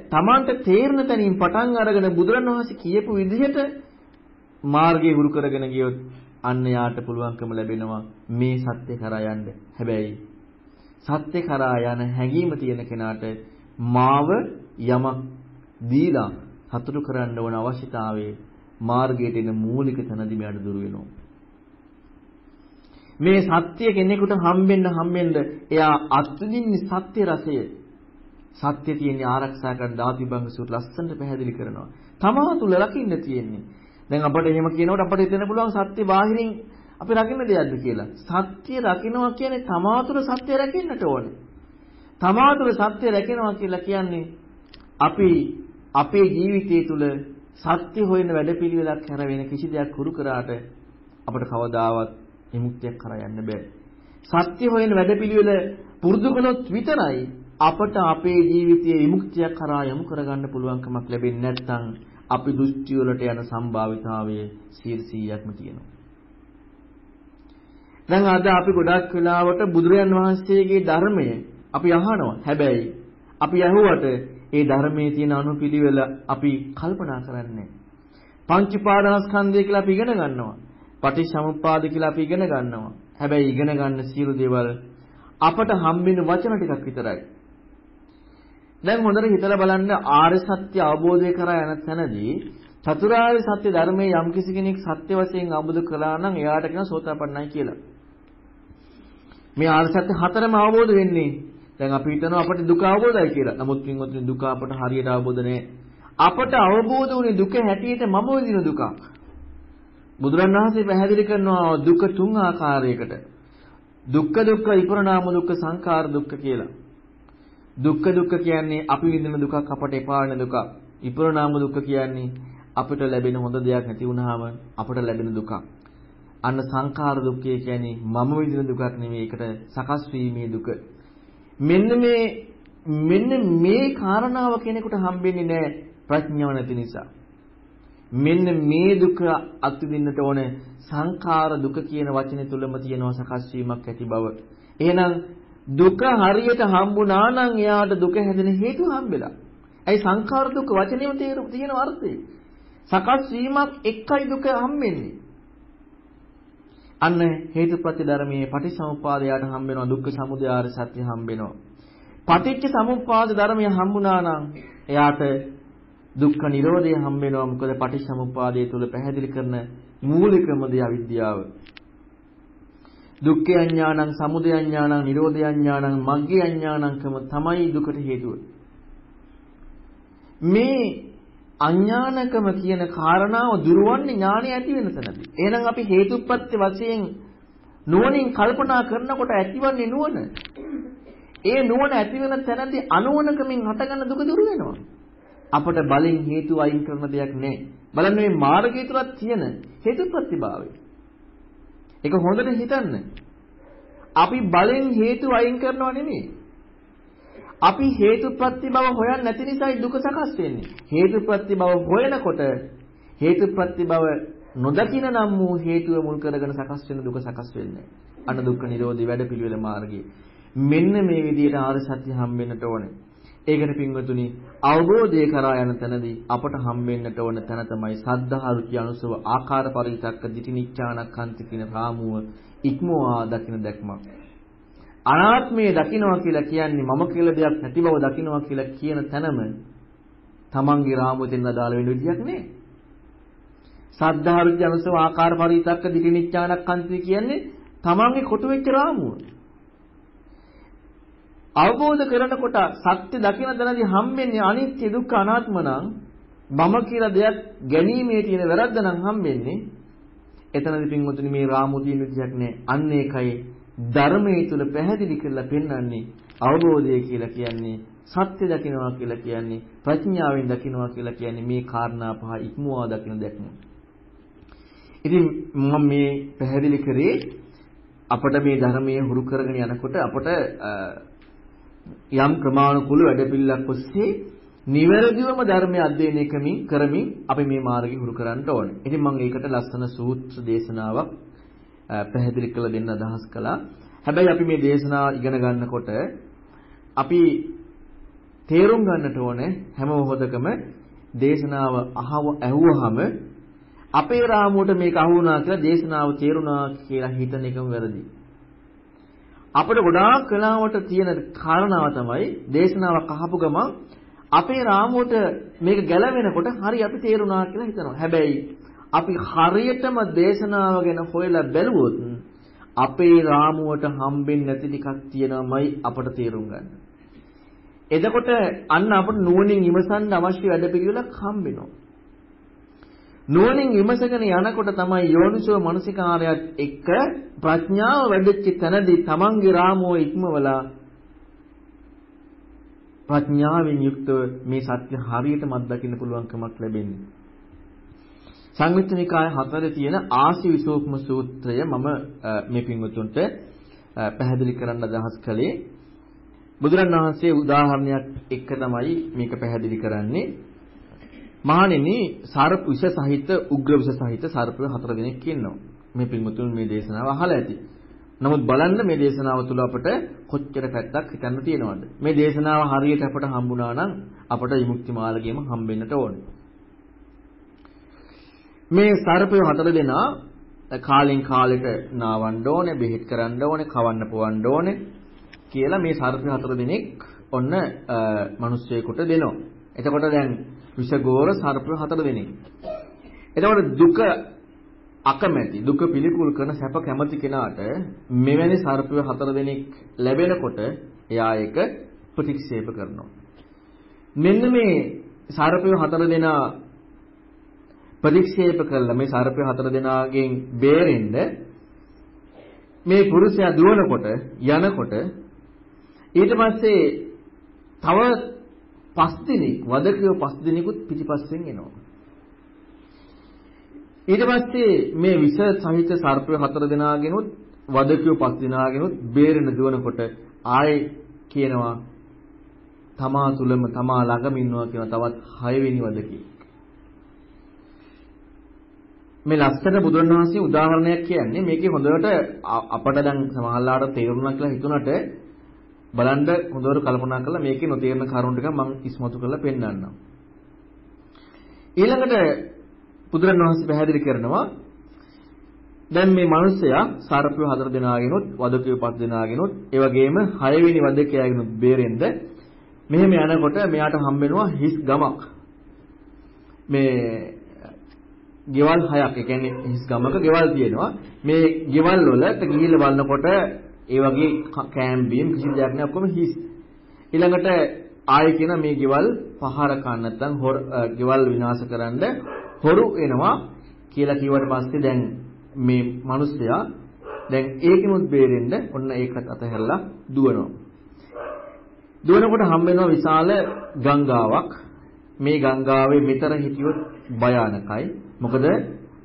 තමන්ට තේරෙන තැනින් පටන් අරගෙන බුදුරණවහන්සේ කියපු විදිහට මාර්ගය හුරු කරගෙන ගියොත් අන්න යාට පුළුවන්කම ලැබෙනවා මේ සත්‍ය කරා යන්න. හැබැයි සත්‍ය කරා යන හැඟීම තියෙන කෙනාට මාව යමක් දීලා සතුටු කරන්න ඕන අවශ්‍යතාවයේ මාර්ගයට එන මූලික තැනදී මෙයාට දුර වෙනවා. මේ සත්‍ය කෙනෙකුට හම්බෙන්න හම්බෙන්න එයා අත්විඳින්නේ සත්‍ය රසය. සත්‍ය තියෙන්නේ ආරක්ෂා කරන දාතිබංග සූත්‍ර ලස්සනට පැහැදිලි කරනවා. තමා තුල රකින්න තියෙන්නේ. දැන් අපිට එහෙම කියනකොට අපිට හිතෙන්න පුළුවන් සත්‍ය බාහිරින් අපි රකින්න දෙයක්ද කියලා. සත්‍ය රකින්නවා කියන්නේ තමා තුල සත්‍ය රැකෙන්නට ඕනේ. තමා තුල සත්‍ය රැකෙනවා කියලා කියන්නේ අපි අපේ ජීවිතය තුළ සත්‍ය හොයන වැඩපිළිවෙලක් හැර වෙන කිසි දෙයක් හුරු කරාට අපට කවදාවත් විමුක්තියක් කරා යන්න බෑ. සත්‍ය හොයන වැඩපිළිවෙල පුරුදු කළොත් විතරයි අපට අපේ ජීවිතයේ විමුක්තියක් කරා යොමු කරගන්න පුළුවන්කමක් ලැබෙන්නේ නැත්නම් අපි දෘෂ්ටි වලට යන සම්භාවිතාවය 100%ක්ම තියෙනවා. දැන් අද අපි ගොඩක් වෙලාවට බුදුරයන් වහන්සේගේ ධර්මය අපි අහනවා. හැබැයි අපි අහුවට ඒ ධර්මයේ තියෙන අනුපිළිවෙල අපි කල්පනා කරන්නේ පංච පාදනස්කන්ධය කියලා අපි ඉගෙන ගන්නවා. පටිච්චසමුප්පාද කියලා අපි ඉගෙන ගන්නවා. හැබැයි ඉගෙන ගන්න සියලු දේවල් අපට හම්බෙන වචන ටිකක් විතරයි. දැන් හොඳට හිතලා බලන්න ආර්ය සත්‍ය අවබෝධය කරා යන තැනදී චතුරාර්ය සත්‍ය ධර්මයේ යම්කිසි කෙනෙක් සත්‍ය වශයෙන් අවබෝධ කළා නම් එයාට කියන සෝතාපන්නයි කියලා. මේ ආර්ය සත්‍ය හතරම අවබෝධ වෙන්නේ දැන් අපි හිතනවා අපට දුක අවබෝධයි කියලා. නමුත් වින්වත්නි දුක අපට හරියට අවබෝධ නැහැ. අපට අවබෝධ වුණේ දුක හැටියට මම විඳින දුකක්. බුදුරණවහන්සේ පැහැදිලි කරනවා දුක තුන් ආකාරයකට. දුක්ඛ දුක්ඛ විපරණාම දුක්ඛ සංඛාර දුක්ඛ කියලා. දුක්ඛ දුක්ඛ කියන්නේ අපි විඳින දුකක් අපට එපා වෙන දුකක්. විපරණාම දුක්ඛ කියන්නේ අපිට ලැබෙන හොඳ දෙයක් නැති වුනහම අපට ලැබෙන දුකක්. අන්න සංඛාර දුක්ඛය කියන්නේ මම විඳින දුකක් නෙවෙයි ඒකට සකස් වීමේ දුක. මෙන්න මේ මෙන්න මේ කාරණාව කෙනෙකුට හම්බෙන්නේ නැහැ ප්‍රඥාව නැති නිසා. මෙන්න මේ දුක අත්විඳින්නට ඕන සංඛාර දුක කියන වචනේ තුලම තියෙනවා සකස් වීමක් ඇති බව. එහෙනම් දුක හරියට හම්බුණා නම් එයාට දුක හැදෙන හේතුව හම්බෙලා. ඇයි සංඛාර දුක වචනේම තියෙන අර්ථය. සකස් වීමක් එක්කයි දුක හම්බෙන්නේ. අන්න හේතුප්‍රති ධර්මයේ පටිසමුපාදයට හම්බ වෙනවා දුක්ඛ සමුදය ආර්ය සත්‍ය හම්බ වෙනවා. පටිච්ච සමුප්පාද ධර්මය හම්බුණා නම් එයාට දුක්ඛ නිරෝධය හම්බ වෙනවා. මොකද පටිච්චසමුප්පාදයේ තුල පැහැදිලි කරන මූලිකම දේ අවිද්‍යාව. දුක්ඛ අඥානං සමුදය අඥානං නිරෝධය අඥානං මග්ගේ අඥානංකම තමයි දුකට හේතුව. මේ අඥානකම කියන කාරණාව දුරවන්නේ ඥානය ඇති වෙන තැනදී. එහෙනම් අපි හේතුප්‍රත්‍ය වශයෙන් නුවණින් කල්පනා කරනකොට ඇතිවන්නේ නුවණ. ඒ නුවණ ඇති වෙන තැනදී අනුවණකමින් හටගන්න දුක දුර වෙනවා. අපට බලෙන් හේතු අයින් කරන දෙයක් නැහැ. බලන්න මේ මාර්ගය තුලත් තියෙන හේතුප්‍රතිභාවය. ඒක හොඳට හිතන්න. අපි බලෙන් හේතු අයින් කරනව නෙමෙයි. අපි හේතුප්‍රත්‍ය බව හොයන්නේ නැති නිසායි දුක සකස් වෙන්නේ. හේතුප්‍රත්‍ය බව හොයනකොට හේතුප්‍රත්‍ය බව නොදකින නම් වූ හේතුව මුල් කරගෙන සකස් වෙන දුක සකස් වෙන්නේ. අන්න දුක්ඛ නිරෝධී වැඩපිළිවෙල මාර්ගය. මෙන්න මේ විදිහට ආර්ය සත්‍ය හම්බෙන්නට ඕනේ. ඒකට පින්වතුනි අවබෝධය කරා යන තැනදී අපට හම්බෙන්නට ඕන තැන තමයි සද්ධා රුචි අනුසව ආකාර පරිවිතක්ක දිටිනිච්ඡානක්ඛන්ති කියන රාමුව ඉක්මවා දකින දැක්මක්. අනාත්මයේ දකින්නවා කියලා කියන්නේ මම කියලා දෙයක් නැති බව දකින්නවා කියලා කියන තැනම තමන්ගේ රාමුවෙන් අදාළ වෙන විදියක් නේ. සද්ධා රුචි අනුසව ආකාර පරිවිතක්ක දිටිනිච්ඡානක්ඛන්ති කියන්නේ තමන්ගේ කොටු වෙච්ච රාමුව. අවබෝධ කරනකොට සත්‍ය දකින දැනදී හම්බෙන්නේ අනිත්‍ය දුක්ඛ අනාත්ම නම් මම කියලා දෙයක් ගැනීමේ තියෙන වැරද්ද නම් හම්බෙන්නේ එතනදී පින්වතුනි මේ රාමු දින විදිහක් නෑ අන්න ඒකයි ධර්මයේ තුල පැහැදිලි කරලා පෙන්වන්නේ අවබෝධය කියලා කියන්නේ සත්‍ය දකින්නවා කියලා කියන්නේ ප්‍රඥාවෙන් දකින්නවා කියලා කියන්නේ මේ කාරණා පහ ඉක්මවා දකින්න දැක්ම. ඉතින් මම මේ පැහැදිලි කරේ අපට මේ ධර්මයේ හුරු කරගෙන යනකොට අපට යම් ප්‍රමාණිකුල වැඩපිළිවෙලක් ඔස්සේ නිවැරදිවම ධර්මය අධ්‍යයනය කරමින් කරමින් අපි මේ මාර්ගය හුරු කරන්න ඕනේ. ඉතින් මම ඒකට ලස්සන සූත්‍ර දේශනාවක් පැහැදිලි කරලා දෙන්න අදහස් කළා. හැබැයි අපි මේ දේශනාව ඉගෙන ගන්නකොට අපි තේරුම් ගන්නට ඕනේ හැම මොහොතකම දේශනාව අහව ඇහුවහම අපේ රාමුවට මේක අහු වුණා කියලා දේශනාව තේරුණා කියලා හිතන එකම වැරදි. අපිට ගොඩාක් වෙලාවට තියෙන කාරණාව තමයි දේශනාවක් අහපු ගමන් අපේ රාමුවට මේක ගැලවෙනකොට හරි අපි තේරුණා කියලා හිතනවා. හැබැයි අපි හරියටම දේශනාව ගැන හොයලා බැලුවොත් අපේ රාමුවට හම්බෙන්නේ නැති ටිකක් තියෙනවමයි අපට තේරුම් ගන්න. එතකොට අන්න අපට නුවණින් ඉමසන්න අවශ්‍ය වැඩපිළිවෙලක් හම්බෙනවා. නුවණින් විමසගෙන යනකොට තමයි යෝනිසෝ මනසිකාරයත් එක්ක ප්‍රඥාව වැඩිච්ච තැනදී තමන්ගේ රාමෝ ඉක්මවලා ප්‍රඥාවෙන් යුක්තව මේ සත්‍ය හරියටම අත්දකින්න පුළුවන්කමක් ලැබෙන්නේ. සංයුත්ත නිකාය හතරේ තියෙන ආශිවිසෝක්ම සූත්‍රය මම මේ පින්වතුන්ට පැහැදිලි කරන්න අදහස් කළේ බුදුරණවහන්සේ උදාහරණයක් එක්ක තමයි මේක පැහැදිලි කරන්නේ. මහණෙනි සර්ප විෂ සහිත උග්‍ර විෂ සහිත සර්ප හතර දෙනෙක් ඉන්නවා. මේ පින්මුතුන් මේ දේශනාව අහලා ඇති. නමුත් බලන්න මේ දේශනාව තුළ අපට කොච්චර පැත්තක් හිතන්න තියෙනවද? මේ දේශනාව හරියට අපට හම්බුණා නම් අපට විමුක්ති මාර්ගයම හම්බෙන්නට ඕනේ. මේ සර්පය හතර දෙනා කාලෙන් කාලෙට නාවන්න ඕනේ, බෙහෙත් කරන්න ඕනේ, කවන්න පොවන්න ඕනේ කියලා මේ සර්පය හතර දෙනෙක් ඔන්න මිනිස්සෙකුට දෙනවා. එතකොට දැන් විෂගෝර සර්ප හතර දෙනෙක්. එතකොට දුක අකමැති දුක පිළිකුල් කරන සැප කැමති කෙනාට මෙවැනි සර්පය හතර දෙනෙක් ලැබෙනකොට එයා ඒක ප්‍රතික්ෂේප කරනවා. මෙන්න මේ සර්පය හතර දෙනා ප්‍රතික්ෂේප කළා මේ සර්පය හතර දෙනාගෙන් බේරෙන්න මේ පුරුෂයා දුවනකොට යනකොට ඊට පස්සේ තව පස් දිනක් වදකයෝ පස් දිනකුත් පිටිපස්සෙන් එනවා. ඊට පස්සේ මේ විෂ සහිත සර්පය හතර දෙනාගෙනුත් වදකයෝ පස් දෙනාගෙනුත් බේරෙන දුවනකොට ආයේ කියනවා තමා තුලම තමා ළඟම ඉන්නවා කියන තවත් 6 වෙනි වදකී. මේ ලස්සන බුදුන් වහන්සේ උදාහරණයක් කියන්නේ මේකේ හොඳට අපට දැන් සමහරලාට තේරුණා කියලා හිතුණට බලන්න හොඳට කල්පනා කරලා මේකේ නොතේරෙන කරුණු ටික මම ඉස්මතු කරලා පෙන්නන්නම්. ඊළඟට බුදුරණවහන්සේ පැහැදිලි කරනවා දැන් මේ මිනිස්සයා සර්පය හතර දෙනාගෙනුත් වදකය පස් දෙනාගෙනුත් ඒ වගේම හයවෙනි වදකයාගෙනුත් බේරෙන්න මෙහෙම යනකොට මෙයාට හම්බෙනවා හිස් ගමක්. මේ ගෙවල් හයක් ඒ කියන්නේ හිස් ගමක ගෙවල් තියෙනවා. මේ ගෙවල් වලට ගිහිල්ලා බලනකොට ඒ වගේ කෑම් බීම් කිසි දෙයක් නෑ ඔක්කොම හිස්. ඊළඟට ආයෙ කියන මේ ගෙවල් පහර කන්න නැත්නම් ගෙවල් විනාශ කරන්න හොරු එනවා කියලා කිව්වට පස්සේ දැන් මේ මිනිස්සයා දැන් ඒකෙමුත් බේරෙන්න ඔන්න ඒකත් අතහැරලා දුවනවා. දුවනකොට හම්බ වෙනවා විශාල ගංගාවක්. මේ ගංගාවේ මෙතර හිටියොත් භයානකයි. මොකද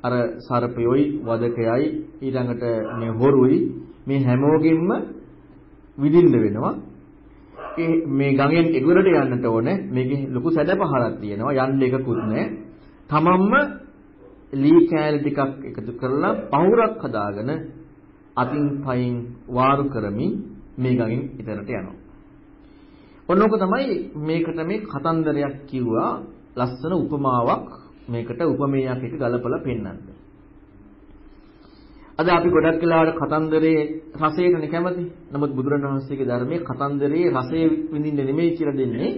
අර සර්පයෝයි වදකයයි ඊළඟට මේ හොරුයි මේ හැමෝගෙම විදින්න වෙනවා. මේ ගඟෙන් එගොඩට යන්නට ඕනේ. මේකේ ලොකු සැඩපහරක් තියෙනවා. යන්න එකකුත් නැහැ. තමන්ම ලී කෑලි ටිකක් එකතු කරලා පහුරක් හදාගෙන අතින් පයින් වාරු කරමින් මේ ගඟෙන් ඉතරට යනවා. ඔන්නෝක තමයි මේකට මේ කතන්දරයක් කිව්වා ලස්සන උපමාවක් මේකට උපමේයක් එක ගලපලා පෙන්වන්න. අද අපි ගොඩක් වෙලාවට කතන්දරේ රසයටනේ කැමති. නමුත් බුදුරණවහන්සේගේ ධර්මයේ කතන්දරේ රසය විඳින්න නෙමෙයි කියලා දෙන්නේ.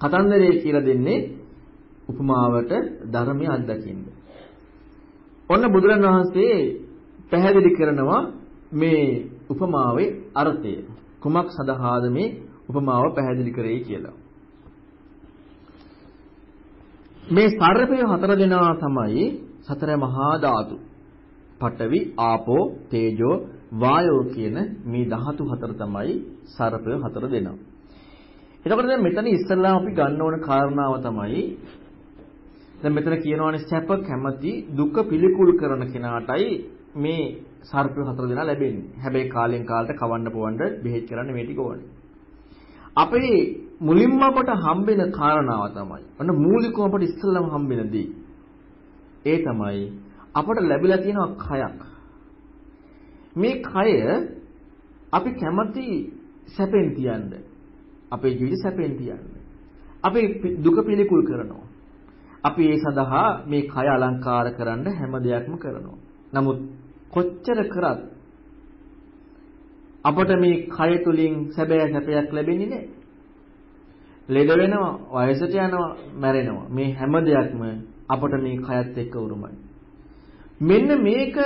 කතන්දරේ කියලා දෙන්නේ උපමාවට ධර්මයේ අත්දකින්න. ඔන්න බුදුරණවහන්සේ පැහැදිලි කරනවා මේ උපමාවේ අර්ථය. කුමක් සඳහාද මේ උපමාව පැහැදිලි කරේ කියලා. මේ සර්පය හතර දෙනා තමයි සතර මහා ධාතු. පඨවි, ආපෝ, තේජෝ, වායෝ කියන මේ ධාතු හතර තමයි සර්පය හතර දෙනා. එතකොට දැන් මෙතන ඉස්සල්ලාම අපි ගන්න ඕන කාරණාව තමයි දැන් මෙතන කියනවානේ සැප කැමැති දුක පිළිකුල් කරන කෙනාටයි මේ සර්ප හතර දෙනා ලැබෙන්නේ. හැබැයි කාලෙන් කාලට කවන්න පොවන්න බෙහෙත් කරන්න මේ ටික ඕනේ. අපේ මුලින්ම අපට හම්බෙන කාරණාව තමයි. අන්න මූලිකව අපට ඉස්සල්ලාම හම්බෙන දේ. ඒ තමයි අපට ලැබිලා තියෙන කයක්. මේ කය අපි කැමති සැපෙන් තියන්න. අපේ ජීවිත සැපෙන් තියන්න. අපි දුක පිළිකුල් කරනවා. අපි ඒ සඳහා මේ කය අලංකාර කරන්න හැම දෙයක්ම කරනවා. නමුත් කොච්චර කරත් අපට මේ කය තුලින් සැබෑ සැපයක් ලැබෙන්නේ නැහැ. ලෙඩ වෙනවා, වයසට යනවා, මැරෙනවා. මේ හැම දෙයක්ම අපට මේ කයත් එක්ක උරුමයි. මෙන්න මේක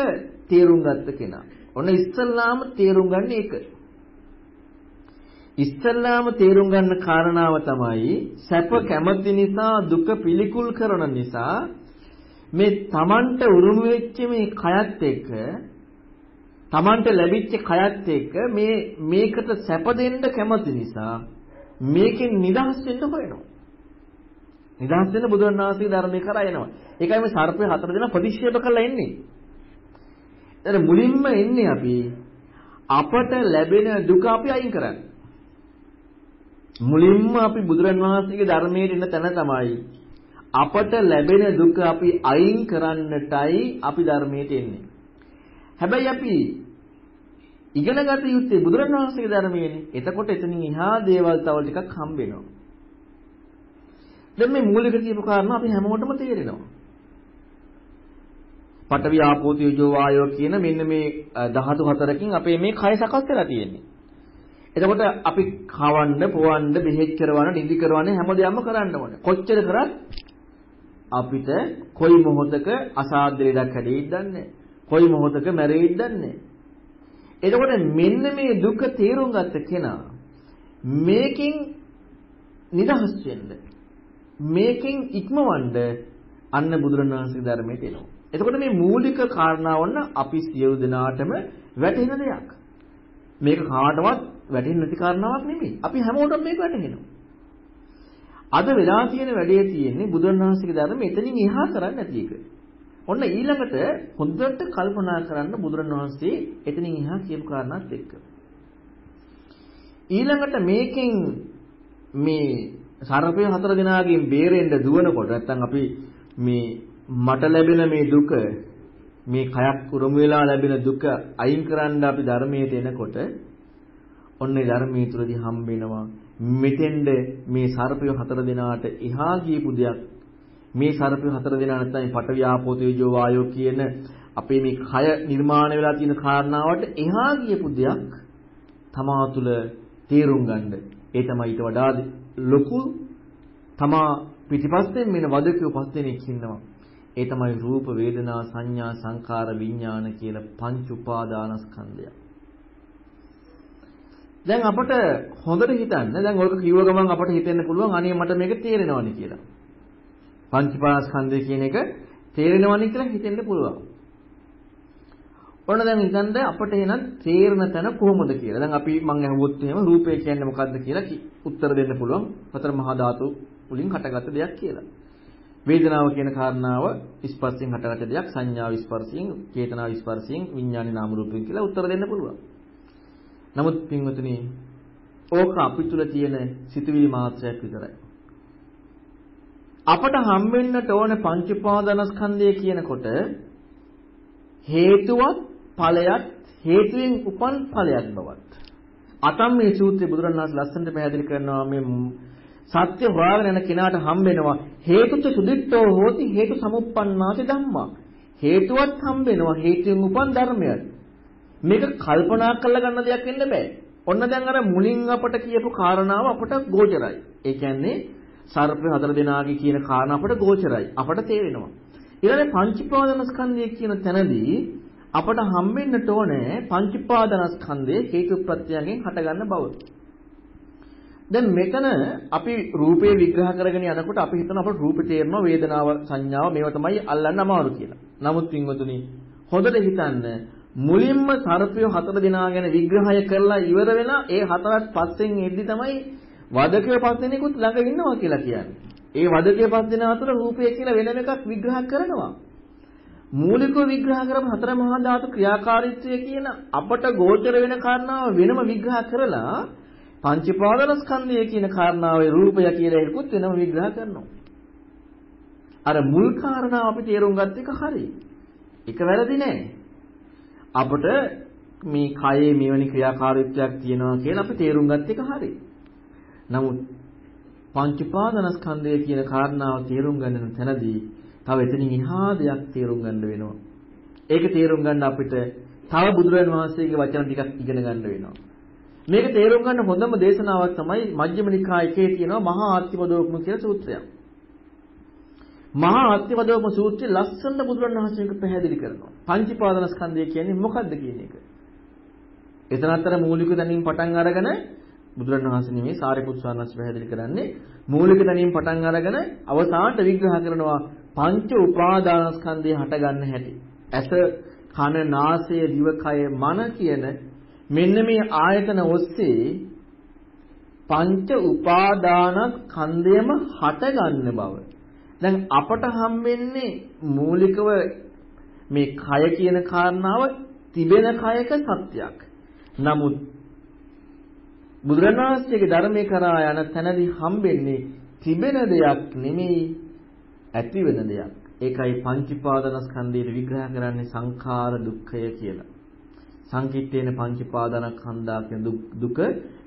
තේරුම් ගත්ත කෙනා. ඔන්න ඉස්සල්ලාම තේරුම් ගන්න එක. ඉස්සල්ලාම තේරුම් ගන්න කාරණාව තමයි සැප කැමති නිසා දුක පිළිකුල් කරන නිසා මේ Tamanට උරුම වෙච්ච මේ කයත් එක්ක Tamanට ලැබිච්ච කයත් එක්ක මේ මේකට සැප දෙන්න කැමති නිසා මේකෙන් නිදහස් වෙන්න හොයනවා. නිදහස් වෙන්න බුදුන් වහන්සේගේ ධර්මයේ කරා එනවා. ඒකයි මේ සර්පය හතර දෙනා ප්‍රතික්ෂේප කරලා එන්නේ. එතන මුලින්ම එන්නේ අපි අපට ලැබෙන දුක අපි අයින් කරන්න. මුලින්ම අපි බුදුරන් වහන්සේගේ ධර්මයේ ඉන්න තැන තමයි අපට ලැබෙන දුක අපි අයින් කරන්නටයි අපි ධර්මයට එන්නේ. හැබැයි අපි ඉගෙන ගත යුත්තේ බුදුරන් වහන්සේගේ ධර්මයේනේ. එතකොට එතනින් එහා දේවල් තව ටිකක් හම්බ වෙනවා. දැන් මේ මූලික කියපු කාරණා අපි හැමෝටම තේරෙනවා. පඨවි ආපෝ තේජෝ වායෝ කියන මෙන්න මේ ධාතු හතරකින් අපේ මේ කය සකස් වෙලා තියෙන්නේ. එතකොට අපි කවන්න, පොවන්න, බෙහෙත් කරවන්න, නිදි කරවන්න හැමදේම කරන්න ඕනේ. කොච්චර කරත් අපිට කොයි මොහොතක අසාධ්‍ය ලෙඩක් හැදෙයිද දන්නේ කොයි මොහොතක මැරෙයිද දන්නේ එතකොට මෙන්න මේ දුක තේරුම් ගත්ත කෙනා මේකෙන් නිදහස් වෙන්න මේකෙන් ඉක්මවන්න අන්න බුදුරණවහන්සේගේ ධර්මයට එනවා. එතකොට මේ මූලික කාරණාවන්න අපි සියලු දෙනාටම වැටහෙන දෙයක්. මේක කාටවත් වැටහෙන්නේ නැති කාරණාවක් නෙමෙයි. අපි හැමෝටම මේක වැටහෙනවා. අද වෙලා තියෙන වැඩේ තියෙන්නේ බුදුරණවහන්සේගේ ධර්ම එතනින් එහා කරන්නේ නැති එක. ඔන්න ඊළඟට හොඳට කල්පනා කරන්න බුදුරණවහන්සේ එතනින් එහා කියපු කාරණාත් එක්ක. ඊළඟට මේකෙන් මේ සර්පය හතර දෙනාගෙන් බේරෙන්න දුවනකොට නැත්තම් අපි මේ මට ලැබෙන මේ දුක මේ කයක් උරුම වෙලා ලැබෙන දුක අයින් කරන්න අපි ධර්මයට එනකොට ඔන්නේ ධර්මයේ තුලදී හම්බ වෙනවා මෙතෙන්ද මේ සර්පය හතර දෙනාට එහා ගියපු දෙයක් මේ සර්පය හතර දෙනා නැත්නම් පඨවි ආපෝ තේජෝ වායෝ කියන අපේ මේ කය නිර්මාණය වෙලා තියෙන කාරණාවට එහා ගියපු දෙයක් තමා තුළ තේරුම් ගන්න. ඒ තමයි ඊට වඩා ලොකු තමා පිටිපස්සෙන් මෙන වදකිය පස් දෙනෙක් ඉන්නවා. ඒ තමයි රූප වේදනා සංඥා සංකාර විඥාන කියලා පංච උපාදානස්කන්ධය. දැන් අපට හොඳට හිතන්න දැන් ඔයක කිව්ව ගමන් අපට හිතෙන්න පුළුවන් අනේ මට මේක තේරෙනවනේ කියලා. පංචපාස්කන්ධය කියන එක තේරෙනවනේ කියලා හිතෙන්න පුළුවන්. ඔන්න දැන් හිතන්න අපට එනත් තේරෙන තැන කොහොමද කියලා. දැන් අපි මං අහුවොත් එහෙම රූපය කියන්නේ මොකද්ද කියලා උත්තර දෙන්න පුළුවන්. හතර මහා ධාතු වලින් හටගත්ත දෙයක් කියලා. වේදනාව කියන කාරණාව ස්පර්ශයෙන් හටගත්ත දෙයක් සංඥා විස්පර්ශයෙන්, චේතනා විස්පර්ශයෙන්, විඥානේ නාම රූපයෙන් කියලා උත්තර දෙන්න පුළුවන්. නමුත් පින්වතුනි ඕක අපි තුල තියෙන සිතුවිලි මාත්‍රයක් විතරයි. අපට හම්බෙන්නට ඕන පංච උපාදානස්කන්ධය කියනකොට හේතුවත් ඵලයක් හේතුයෙන් උපන් ඵලයක් බවත්. අතම් මේ සූත්‍රයේ බුදුරණවහන්සේ ලස්සනට පැහැදිලි කරනවා මේ සත්‍ය හොයාගෙන යන කෙනාට හම්බෙනවා හේතුච සුදිත්තෝ හෝති හේතු සමුප්පන්නාති ධම්මා. හේතුවත් හම්බෙනවා හේතුයෙන් උපන් ධර්මයක්. මේක කල්පනා කරලා ගන්න දෙයක් වෙන්න බෑ. ඔන්න දැන් අර මුලින් අපට කියපු කාරණාව අපට ගෝචරයි. ඒ කියන්නේ සර්ප හතර දෙනාගේ කියන කාරණා අපට ගෝචරයි. අපට තේරෙනවා. ඊළඟ පංචීපාදනස්කන්ධය කියන තැනදී අපට හම්බෙන්නට ඕනේ පංචීපාදනස්කන්ධයේ හේතුප්‍රත්‍යයෙන් හටගන්න බව. දැන් මෙතන අපි රූපේ විග්‍රහ කරගෙන යනකොට අපි හිතන අපට රූපේ තේරෙනවා වේදනාව සංඥාව මේවා තමයි අල්ලන්න අමාරු කියලා. නමුත් වින්වතුනි හොඳට හිතන්න මුලින්ම සර්පය හතර දෙනා ගැන විග්‍රහය කරලා ඉවර වෙලා ඒ හතරත් පස්සෙන් එද්දි තමයි වදකය පස් දෙනෙකුත් ළඟ ඉන්නවා කියලා කියන්නේ. ඒ වදකය පස් දෙන අතර රූපය කියලා වෙනම එකක් විග්‍රහ කරනවා. මූලිකව විග්‍රහ කරපු හතර මහා ධාතු ක්‍රියාකාරීත්වය කියන අපට ගෝචර වෙන කාරණාව වෙනම විග්‍රහ කරලා පංචපාදලස්කන්ධය කියන කාරණාවේ රූපය කියලා එකකුත් වෙනම විග්‍රහ කරනවා. අර මුල් කාරණාව අපි තේරුම් ගත්ත එක හරි. ඒක වැරදි නෑ. අපට මේ කයේ මෙවැනි ක්‍රියාකාරීත්වයක් තියෙනවා කියලා අපි තේරුම් ගත්ත එක හරි. නමුත් පංච පාදනස්කන්ධය කියන කාරණාව තේරුම් ගන්න තැනදී තව එතනින් එහා දෙයක් තේරුම් ගන්න වෙනවා. ඒක තේරුම් ගන්න අපිට තව බුදුරජාණන් වහන්සේගේ වචන ටිකක් ඉගෙන ගන්න වෙනවා. මේක තේරුම් ගන්න හොඳම දේශනාවක් තමයි මජ්ක්‍ධිම නිකායේ තියෙනවා මහා ආත්මවදෝපම කියලා සූත්‍රයක්. මහා ආත්මවදෝපම සූත්‍රයේ ලස්සන බුදුරජාණන් වහන්සේ පැහැදිලි කරනවා. පංචීපාදනස්කන්ධය කියන්නේ මොකක්ද කියන එක. එතන අතර මූලික දැනීම් පටන් අරගෙන බුදුරණන් වහන්සේ නෙමෙයි සාරිපුත් ස්වාමීන් පැහැදිලි කරන්නේ මූලික දැනීම් පටන් අරගෙන අවසානට විග්‍රහ කරනවා පංච උපාදානස්කන්ධය හටගන්න හැටි. ඇස, කන, නාසය, දිවකය, මන කියන මෙන්න මේ ආයතන ඔස්සේ පංච උපාදානස්කන්ධයම හටගන්න බව. දැන් අපට හම්බෙන්නේ මූලිකව මේ කය කියන කාරණාව තිබෙන කයක සත්‍යයක්. නමුත් බුදුරණාහිගේ ධර්මයේ කරා යන තැනදී හම්බෙන්නේ තිබෙන දෙයක් නෙමෙයි ඇති වෙන දෙයක්. ඒකයි පංචීපාදනස්කන්ධයේ විග්‍රහ කරන්නේ සංඛාර දුක්ඛය කියලා. සංකිට්ඨේන පංචීපාදනස්කන්ධා කියන දුක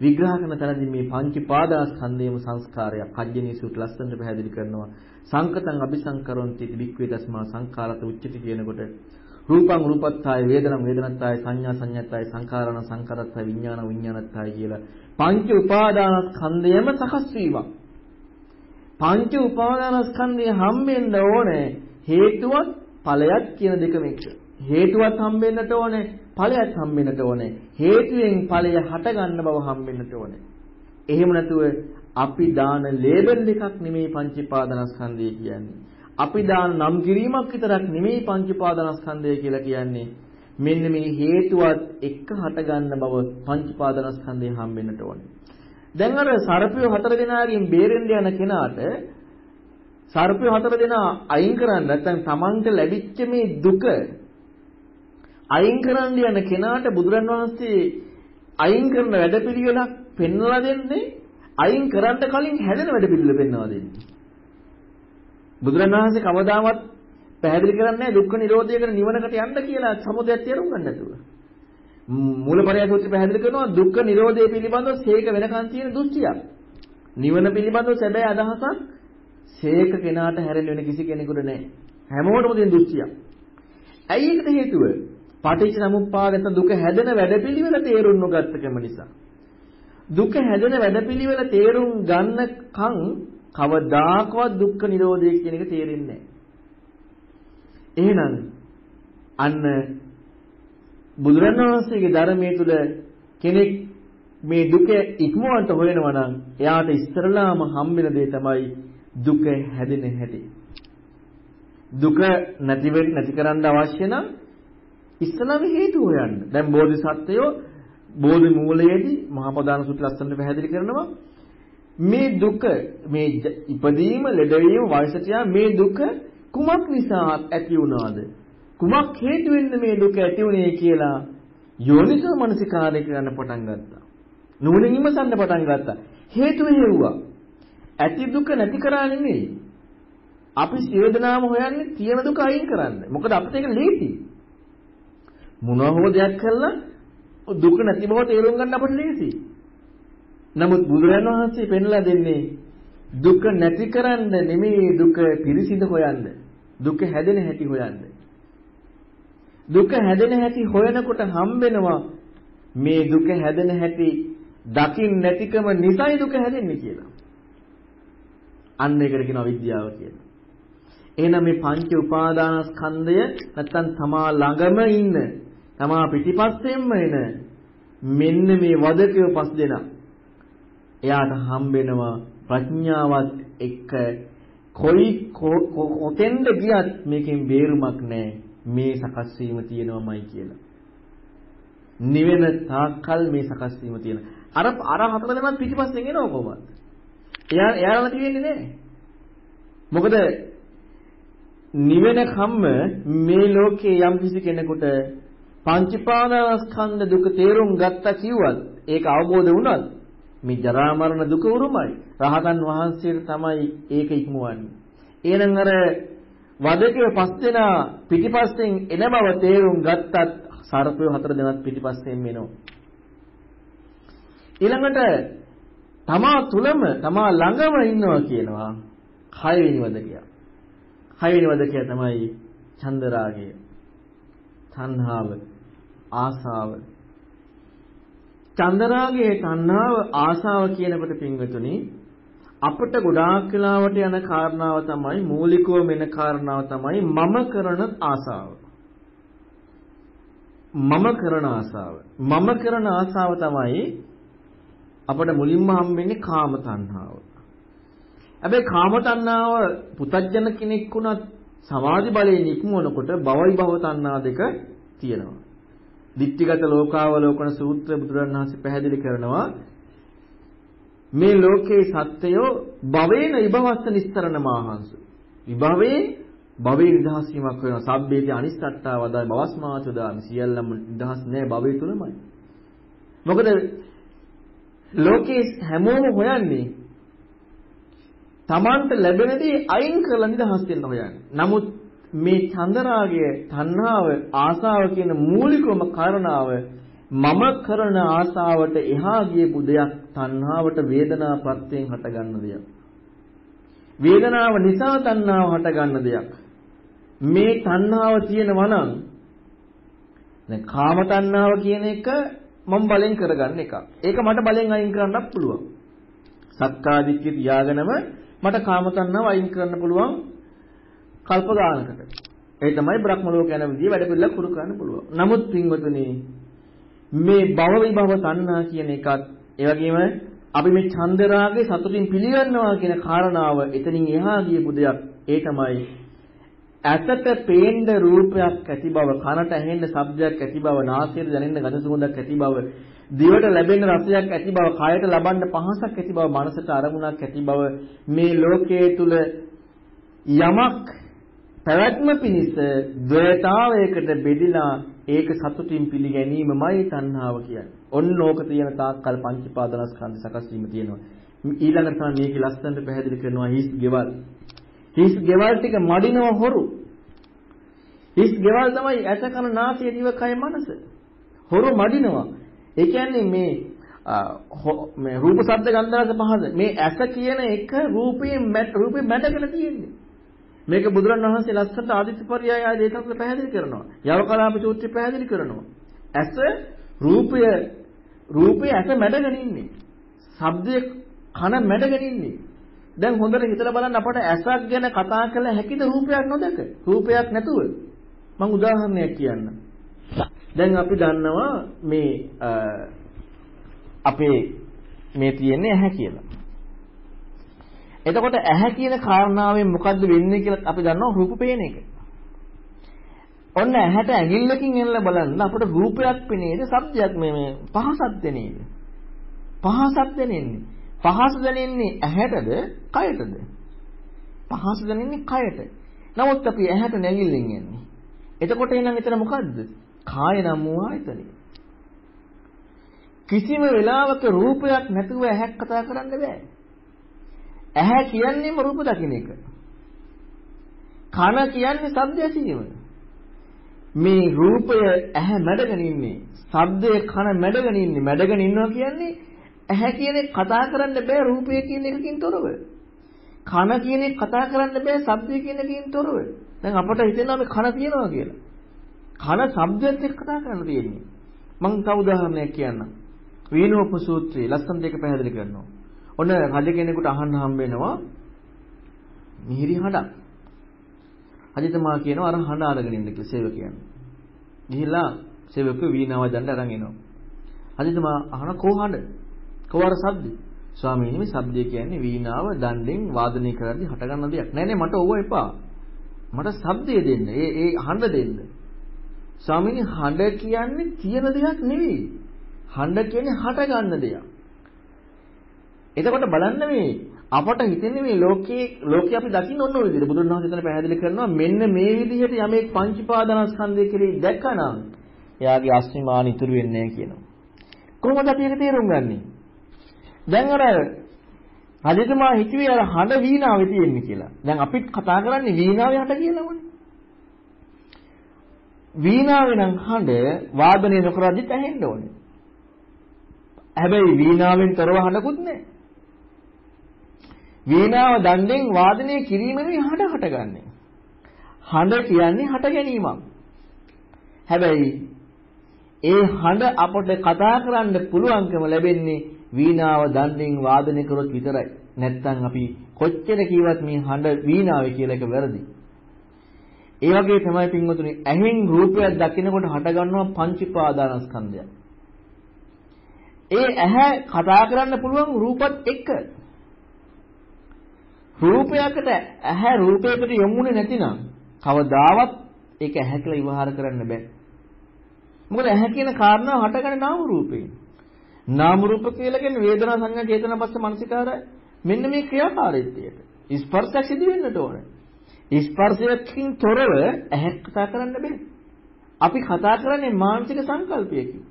විග්‍රහ කරන තැනදී මේ පංචීපාදනස්කන්ධයම සංස්කාරයක්. කජ්ජනී සූත්‍ර ලස්සනට පැහැදිලි කරනවා. සංකතං අபிසංකරොන්ති වික්ඛවේ තස්මා සංඛාරත උච්චති කියනකොට රූපං රූපත්තාය වේදනං වේදනත්තාය සංඥා සංඥාත්තාය සංඛාරණ සංඛාරත්තාය විඥාන විඥානත්තාය කියලා. පංච උපාදානස්කන්ධයම සකස් වීමක්. පංච උපාදානස්කන්ධය හම්බෙන්න ඕනේ හේතුවත් ඵලයක් කියන දෙකම එක්ක. හේතුවත් හම්බෙන්නට ඕනේ ඵලයක් හම්බෙන්නට ඕනේ. හේතුවෙන් ඵලය හට ගන්න බව හම්බෙන්නට ඕනේ. එහෙම නැතුව අපි දාන ලේබල් එකක් නෙමේ පංච උපාදානස්කන්ධය කියන්නේ. අපි දාන නම් කිරීමක් විතරක් නෙමෙයි පංච පාදනස්කන්ධය කියලා කියන්නේ. මෙන්න මේ හේතුවත් එක්ක හටගන්න බව පංච පාදනස්කන්ධය හම්බෙන්නට ඕනේ. දැන් අර සර්පය හතර දෙනාගෙන් බේරෙන්න යන කෙනාට සර්පය හතර දෙනා අයින් කරන්න නැත්නම් Tamanට ලැබිච්ච මේ දුක අයින් කරන්න යන කෙනාට බුදුරන් වහන්සේ අයින් කරන වැඩපිළිවෙලක් පෙන්වලා දෙන්නේ අයින් කරන්න කලින් හැදෙන වැඩපිළිවෙල පෙන්වලා දෙන්නේ. බුදුරණවහන්සේ කවදාවත් පැහැදිලි කරන්නේ දුක්ඛ නිරෝධයකට නිවනකට යන්න කියලා සමුදයක් තේරුම් ගන්න නැතුව. මූලපරය සූත්‍රය පැහැදිලි කරනවා දුක්ඛ නිරෝධය පිළිබඳව සීක වෙනකන් තියෙන දෘෂ්ටියක්. නිවන පිළිබඳව සැබෑ අදහසක් සීක කෙනාට හැරෙන්න වෙන කිසි කෙනෙකුට නැහැ. හැමෝටම තියෙන දෘෂ්ටියක්. ඇයි ඒකට හේතුව? පටිච්ච සමුප්පාදත දුක හැදෙන වැඩපිළිවෙල තේරුම් නොගත්තකම නිසා. දුක හැදෙන වැඩපිළිවෙල තේරුම් ගන්නකම් කවදාකවත් දුක්ඛ නිරෝධය කියන එක තේරෙන්නේ නැහැ. එහෙනම් අන්න බුදුරණවහන්සේගේ ධර්මයේ තුල කෙනෙක් මේ දුක ඉක්මවන්ට හොයනවා නම් එයාට ඉස්සරලාම හම්බෙන දේ තමයි දුක හැදෙන හැටි. දුක නැති නැති කරන්න අවශ්‍ය නම් ඉස්සලාම හේතු හොයන්න. දැන් බෝධිසත්වයෝ බෝධි මූලයේදී මහා ප්‍රධාන සූත්‍ර ලස්සනට පැහැදිලි කරනවා මේ දුක මේ ඉපදීම ලෙඩවීම වයසට මේ දුක කුමක් නිසා ඇති වුණාද? කුමක් හේතුවෙන්ද මේ දුක ඇති වුණේ කියලා යෝනිසෝ මනසිකාරය කරන්න පටන් ගත්තා. නුවණින් ඉමසන්න පටන් ගත්තා. හේතුව හේව්වා. ඇති දුක නැති කරා නෙමෙයි. අපි සියදනාම හොයන්නේ තියෙන දුක අයින් කරන්න. මොකද අපිට ඒක ලේසි මොනවා හෝ දෙයක් කළා දුක නැති බව තේරුම් ගන්න අපිට ලේසියි. නමුත් බුදුරජාණන් වහන්සේ පෙන්ලා දෙන්නේ දුක නැති කරන්න නෙමෙයි දුක පිරිසිඳ හොයන්න. දුක හැදෙන හැටි හොයන්න. දුක හැදෙන හැටි හොයනකොට හම්බෙනවා මේ දුක හැදෙන හැටි දකින් නැතිකම නිසයි දුක හැදෙන්නේ කියලා. අන්න ඒකට කියනවා විද්‍යාව කියලා. එහෙනම් මේ පංච උපාදානස්කන්ධය නැත්තම් තමා ළඟම ඉන්න තමා පිටිපස්සෙන්ම එන මෙන්න මේ වදකය පස් දෙනා එයාට හම්බෙනවා ප්‍රඥාවත් එක්ක කොයි කොතෙන්ද ගියත් මේකෙන් බේරුමක් නැහැ මේ සකස් වීම තියෙනවමයි කියලා. නිවෙන තාක්කල් මේ සකස් වීම තියෙන. අර අර හතර දෙනාත් පිටිපස්සෙන් එනවා කොහොමද? එයා එයාලම තියෙන්නේ නැහැ. මොකද නිවෙන කම්ම මේ ලෝකේ යම් කිසි කෙනෙකුට පංචපාදානස්කන්ධ දුක තේරුම් ගත්තා කිව්වත් ඒක අවබෝධ වුණත් මේ ජරා මරණ දුක උරුමයි. රහතන් වහන්සේට තමයි ඒක ඉක්මවන්නේ. එහෙනම් අර වදකේ පස් දෙනා පිටිපස්සෙන් එන බව තේරුම් ගත්තත් සර්පය හතර දෙනාත් පිටිපස්සෙන් එනවා. ඊළඟට තමා තුලම තමා ළඟම ඉන්නවා කියනවා හයවෙනි වදකියා. හයවෙනි වදකියා තමයි චන්දරාගය, තණ්හාව, ආසාව, චන්දරාගයේ තණ්හාව ආසාව කියනකොට පින්වතුනි අපිට ගොඩාක් වෙලාවට යන කාරණාව තමයි මූලිකවම එන කාරණාව තමයි මම කරන ආසාව. මම කරන ආසාව. මම කරන ආසාව තමයි අපිට මුලින්ම හම්බෙන්නේ කාම තණ්හාව. හැබැයි කාම තණ්හාව පුතජන කෙනෙක් වුණත් සමාධි බලයෙන් ඉක්මවනකොට භවයි භව තණ්හා දෙක තියෙනවා. දිට්ඨිගත ලෝකාවලෝකන සූත්‍ර බුදුරණවහන්සේ පැහැදිලි කරනවා මේ ලෝකේ සත්‍යය භවේන විභවස්ස නිස්තරණ මාහංසු. විභවේ භවේ නිදහස් වීමක් වෙනවා. සබ්බේදී අනිස්සට්ටා වදායි භවස්මාචුදාමි සියල්ලම නිදහස් නෑ භවේ තුලමයි මොකද ලෝකේ හැමෝම හොයන්නේ Tamanට ලැබෙන දේ අයින් කරලා නිදහස් වෙන්න හොයන්නේ. නමුත් මේ චන්දරාගය, තණ්හාව, ආසාව කියන මූලිකවම කාරණාව මම කරන ආසාවට එහා ගියපු දෙයක් තණ්හාවට වේදනා ප්‍රත්‍යයෙන් හටගන්න දෙයක්. වේදනාව නිසා තණ්හාව හටගන්න දෙයක්. මේ තණ්හාව තියෙනවා නම් දැන් කාම තණ්හාව කියන එක මම බලෙන් කරගන්න එක. ඒක මට බලෙන් අයින් කරන්නත් පුළුවන්. සක්කාදිට්ඨිය තියාගෙනම මට කාම තණ්හාව අයින් කරන්න පුළුවන් කල්ප ගානකට. ඒ තමයි බ්‍රහ්ම ලෝක යන විදිය වැඩ පිළිලක් පුරු කරන්න පුළුවන්. නමුත් පින්වතුනි මේ භව විභව තණ්හා කියන එකත් ඒ වගේම අපි මේ චන්දරාගේ සතුටින් පිළිගන්නවා කියන කාරණාව එතනින් එහා ගියපු දෙයක් ඒ තමයි ඇසට පේන්න රූපයක් ඇති බව කනට ඇහෙන්න ශබ්දයක් ඇති බව නාසයට දැනෙන්න ගඳ සුවඳක් ඇති බව දිවට ලැබෙන රසයක් ඇති බව කයට ලබන්න පහසක් ඇති බව මනසට අරමුණක් ඇති බව මේ ලෝකයේ තුල යමක් පැවැත්ම පිණිස ද්වේතාවයකට බෙදිලා ඒක සතුටින් පිළිගැනීමමයි තණ්හාව කියන්නේ. ඔන්න ඕක තියෙන තාක්කල් පංචපාදනස්කන්ධ සකස් වීම තියෙනවා. ඊළඟට තමයි මේකේ ලස්සනට පැහැදිලි කරනවා හිස් ගෙවල්. හිස් ගෙවල් ටික මඩිනව හොරු. හිස් ගෙවල් තමයි ඇස කන නාසය දිව කය මනස. හොරු මඩිනවා. ඒ කියන්නේ මේ මේ රූප ශබ්ද ගන්ධ රස පහද මේ ඇස කියන එක රූපයෙන් රූපේ මැඩගෙන තියෙන්නේ. මේක බුදුරන් වහන්සේ ලස්සට ආදිත්‍ය පරයය ආදී ඒකත් පැහැදිලි කරනවා. යවකලාප සූත්‍රය පැහැදිලි කරනවා. ඇස රූපය රූපය ඇස මැඩගෙන ඉන්නේ. ශබ්දය කන මැඩගෙන ඉන්නේ. දැන් හොඳට හිතලා බලන්න අපට ඇසක් ගැන කතා කළ හැකිද රූපයක් නොදක? රූපයක් නැතුව. මම උදාහරණයක් කියන්නම්. දැන් අපි දන්නවා මේ අපේ මේ තියෙන්නේ ඇහැ කියලා. එතකොට ඇහැ කියන කාරණාවෙන් මොකද්ද වෙන්නේ කියලා අපි දන්නවා රූප පේන එක. ඔන්න ඇහැට ඇඟිල්ලකින් එල්ල බලන්න අපට රූපයක් පෙනේද සබ්දයක් මේ මේ පහසක් දැනේද? පහසක් දැනෙන්නේ. පහස දැනෙන්නේ ඇහැටද කයටද? පහස දැනෙන්නේ කයට. නමුත් අපි ඇහැට නැගිල්ලෙන් යන්නේ. එතකොට එනං එතන මොකද්ද? කාය නම් වූ ආයතනෙ. කිසිම වෙලාවක රූපයක් නැතුව ඇහැක් කතා කරන්න බෑ. ඇහැ කියන්නේම රූප දකින්න එක. කන කියන්නේ ශබ්ද ඇසීම. මේ රූපය ඇහැ මැඩගෙන ඉන්නේ. ශබ්දය කන මැඩගෙන ඉන්නේ. මැඩගෙන ඉන්නවා කියන්නේ ඇහැ කියන එක කතා කරන්න බෑ රූපය කියන එකකින් තොරව. කන කියන එක කතා කරන්න බෑ ශබ්දය කියන එකකින් තොරව. දැන් අපට හිතෙනවා මේ කන තියනවා කියලා. කන ශබ්දයත් එක්ක කතා කරන්න තියෙන්නේ. මම තව උදාහරණයක් කියන්නම්. වීණෝප සූත්‍රයේ ලස්සන දෙක පැහැදිලි කරනවා. ඔන්න රජ කෙනෙකුට අහන්න හම්බ වෙනවා මිහිරි හඬක්. රජතුමා කියනවා අර හඬ අරගෙන ඉන්න කියලා සේවකයන්. ගිහිල්ලා සේවකව වීණාව දණ්ඩ අරන් එනවා. රජතුමා අහන කෝ හඬ? කෝ අර ශබ්ද? ස්වාමීනි මේ ශබ්දය කියන්නේ වීණාව දණ්ඩෙන් වාදනය කරද්දී හටගන්න දෙයක්. නෑ නෑ මට ඕව එපා. මට ශබ්දය දෙන්න. ඒ ඒ හඬ දෙන්න. ස්වාමීනි හඬ කියන්නේ තියෙන දෙයක් නෙවෙයි. හඬ කියන්නේ හට ගන්න දෙයක්. එතකොට බලන්න මේ අපට හිතෙන්නේ මේ ලෝකයේ ලෝකේ අපි දකින්න ඕන විදිහට බුදුන් වහන්සේ එතන පැහැදිලි කරනවා මෙන්න මේ විදිහට යමෙක් පංචපාදනස්කන්ධය කෙරෙහි දැක්කනම් එයාගේ අස්මිමාන ඉතුරු වෙන්නේ නැහැ කියනවා. කොහොමද අපි ඒක තේරුම් ගන්නෙ? දැන් අර රජතුමා හිතුවේ අර හඬ වීණාවේ තියෙන්නේ කියලා. දැන් අපිත් කතා කරන්නේ වීණාවේ හඬ කියලාමනේ. වීණාවේ නම් හඬ වාදනය නොකරද්දිත් ඇහෙන්න ඕනේ. හැබැයි වීණාවෙන් තොරව හඬකුත් නැහැ. වීණාව දණ්ඩෙන් වාදනය කිරීමෙනුයි හඬ හටගන්නේ. හඬ කියන්නේ හට ගැනීමක්. හැබැයි ඒ හඬ අපට කතා කරන්න පුළුවන්කම ලැබෙන්නේ වීණාව දණ්ඩෙන් වාදනය කරොත් විතරයි. නැත්තම් අපි කොච්චර කිව්වත් මේ හඬ වීණාවේ කියලා එක වැරදි. ඒ වගේ තමයි පින්වතුනි ඇහෙන් රූපයක් දකිනකොට හටගන්නවා පංච පාදානස්කන්ධය. ඒ ඇහැ කතා කරන්න පුළුවන් රූපත් එක්ක. රූපයකට ඇහැ රූපයකට යොමුනේ නැතිනම් කවදාවත් ඒක ඇහැ කියලා විවහාර කරන්න බෑ. මොකද ඇහැ කියන කාරණාව හටගන්නේ නාම රූපේ. නාම රූප කියලා කියන්නේ වේදනා සංඥා චේතනා පස්ස මනසිකාරය මෙන්න මේ ක්‍රියාකාරීත්වයට. ස්පර්ශයක් සිදු වෙන්නට ඕනේ. ස්පර්ශයකින් තොරව ඇහැ කතා කරන්න බෑ. අපි කතා කරන්නේ මානසික සංකල්පයකින්.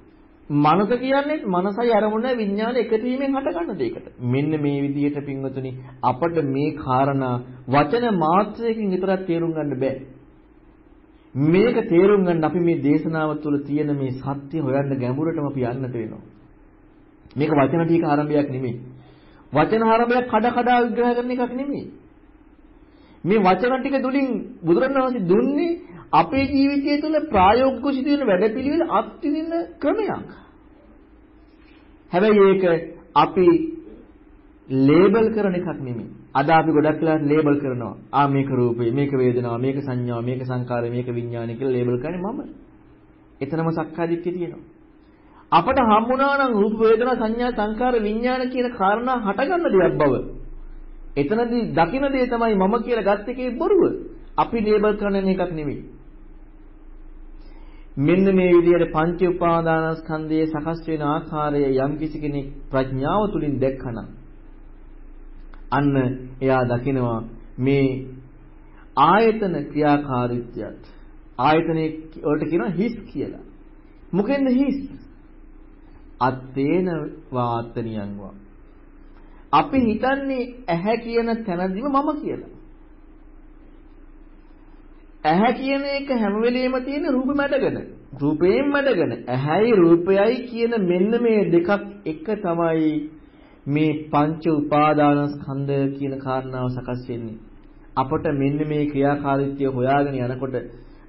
මනස කියන්නේ මනසයි අරමුණ විඥාන එකතු වීමෙන් හටගන්න දෙයකට. මෙන්න මේ විදිහට පින්වතුනි අපිට මේ කාරණා වචන මාත්‍රයකින් විතරක් තේරුම් ගන්න බෑ. මේක තේරුම් ගන්න අපි මේ දේශනාව තුළ තියෙන මේ සත්‍ය හොයන්න ගැඹුරටම අපි යන්නට වෙනවා. මේක වචන ටික ආරම්භයක් නෙමෙයි. වචන ආරම්භයක් කඩ කඩ විග්‍රහ කරන එකක් නෙමෙයි. මේ වචන ටික දුලින් බුදුරණවහන්සේ දුන්නේ අපේ ජීවිතය තුළ ප්‍රායෝගිකව සිදුවෙන වැඩපිළිවෙල අත්විඳින ක්‍රමයක්. හැබැයි ඒක අපි ලේබල් කරන එකක් නෙමෙයි. අද අපි ගොඩක් වෙලාවට ලේබල් කරනවා. ආ මේක රූපේ, මේක වේදනාව, මේක සංඥාව, මේක සංකාරය, මේක විඥානය කියලා ලේබල් කරන්නේ මම. එතනම සක්කාදිට්ඨිය තියෙනවා. අපට හම්බුණා නම් රූප වේදනා සංඥා සංකාර විඥාන කියන කාරණා හටගන්න දෙයක් බව. එතනදී දකින්න දේ තමයි මම කියලා ගත් එකේ බොරුව. අපි ලේබල් කරන එකක් නෙමෙයි. මෙන්න මේ විදිහට පංච උපාදානස්කන්ධයේ සකස් වෙන ආකාරය යම් කිසි කෙනෙක් ප්‍රඥාව තුලින් දැක්කනම් අන්න එයා දකිනවා මේ ආයතන ක්‍රියාකාරීත්වයත් ආයතනයේ වලට කියනවා හිස් කියලා. මොකෙන්ද හිස්? අත්තේන වාතනියංවා. අපි හිතන්නේ ඇහැ කියන තැනදීම මම කියලා. ඇහැ කියන එක හැම වෙලෙම තියෙන රූප මැඩගෙන. රූපයෙන් මැඩගෙන. ඇහැයි රූපයයි කියන මෙන්න මේ දෙකක් එක තමයි මේ පංච උපාදානස්කන්ධ කියන කාරණාව සකස් වෙන්නේ. අපට මෙන්න මේ ක්‍රියාකාරීත්වය හොයාගෙන යනකොට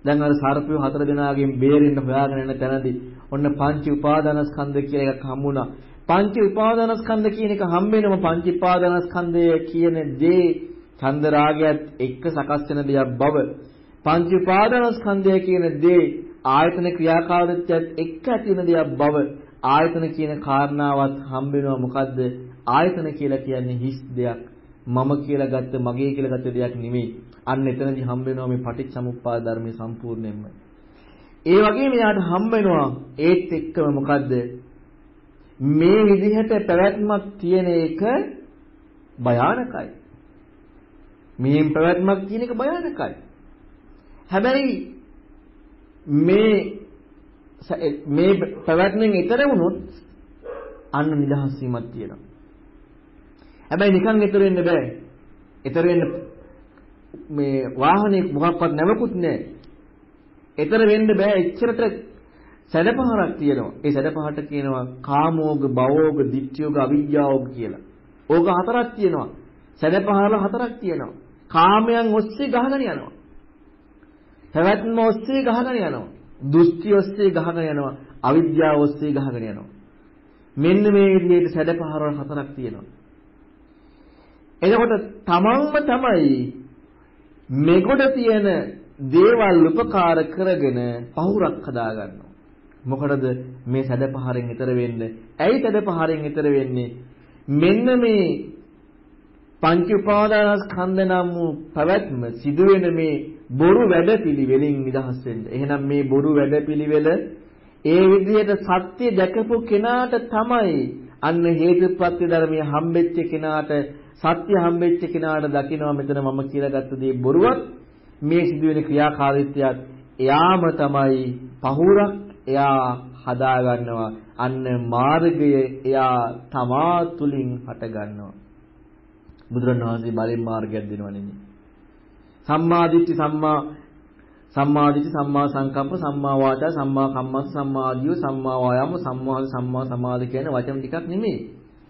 දැන් අර සර්පය හතර දෙනාගෙන් බේරෙන්න හොයාගෙන යන තැනදී ඔන්න පංච උපාදානස්කන්ධ කියලා එකක් හම්බුණා. පංච උපාදානස්කන්ධ කියන එක හම්බෙනම පංච උපාදානස්කන්ධය කියන දේ චන්ද රාගයත් එක්ක සකස් වෙන දෙයක් බව පංච උපාදානස්කන්ධය කියන දේ ආයතන ක්‍රියාකාරීත්වයත් එක්ක ඇති වෙන දෙයක් බව ආයතන කියන කාරණාවත් හම්බ වෙනවා. මොකද්ද? ආයතන කියලා කියන්නේ හිස් දෙයක්. මම කියලා ගත්ත මගේ කියලා ගත්ත දෙයක් නෙමෙයි. අන්න එතනදී හම්බ වෙනවා මේ පටිච්චසමුප්පාද ධර්මයේ සම්පූර්ණයෙන්ම. ඒ වගේම යාට හම්බ වෙනවා ඒත් එක්කම මොකද්ද? මේ විදිහට පැවැත්මක් තියෙන එක භයානකයි. මේ පැවැත්මක් තියෙන එක භයානකයි. හැබැයි මේ මේ පැවැත්මෙන් ඈතර වුණොත් අන්න නිදහස් වීමක් තියෙනවා. හැබැයි නිකන් ඈතර වෙන්න බෑ. ඈතර වෙන්න මේ වාහනේ මොකක්වත් නැවකුත් නැහැ. ඊතර වෙන්න බෑ එච්චරට සැඩපහරක් තියෙනවා. ඒ සැඩපහට කියනවා කාමෝග, භවෝග, ditthiyෝග, අවිජ්ජාෝග කියලා. ඕක හතරක් තියෙනවා. සැඩපහර හතරක් තියෙනවා. කාමයන් ඔස්සේ ගහගෙන යනවා. පැවැත්ම ඔස්සේ ගහගෙන යනවා. දෘෂ්ටි ඔස්සේ ගහගෙන යනවා. අවිද්‍යාව ඔස්සේ ගහගෙන යනවා. මෙන්න මේ විදිහට සැඩපහරවල් හතරක් තියෙනවා. එතකොට තමන්ම තමයි මෙගොඩ තියෙන දේවල් උපකාර කරගෙන පහුරක් හදාගන්නවා. මොකටද මේ සැඩපහරෙන් ඈතර වෙන්න? ඇයි සැඩපහරෙන් ඈතර වෙන්නේ? මෙන්න මේ පංච උපාදානස්කන්ධ නම් වූ පැවැත්ම සිදුවෙන මේ බොරු වැඩපිළිවෙලින් නිදහස් වෙන්න. එහෙනම් මේ බොරු වැඩපිළිවෙල ඒ විදිහට සත්‍ය දැකපු කෙනාට තමයි අන්න හේතුප්‍රත්‍ය ධර්මයේ හම්බෙච්ච කෙනාට සත්‍ය හම්බෙච්ච කෙනාට දකිනවා මෙතන මම කියලා ගත්ත දේ බොරුවක්. මේ සිදුවෙන ක්‍රියාකාරීත්වයත් එයාම තමයි පහුරක් එයා හදා ගන්නවා අන්න මාර්ගය එයා තමා තුලින් හට ගන්නවා බුදුරණවහන්සේ බලෙන් මාර්ගයක් දෙනවා නෙමෙයි. සම්මා දිට්ඨි සම්මා සම්මා දිට්ඨි සම්මා සංකප්ප සම්මා වාචා සම්මා කම්මන්ත සම්මා ආදියෝ සම්මා වායාම සම්මා සම්මා සමාධි කියන වචන ටිකක් නෙමෙයි.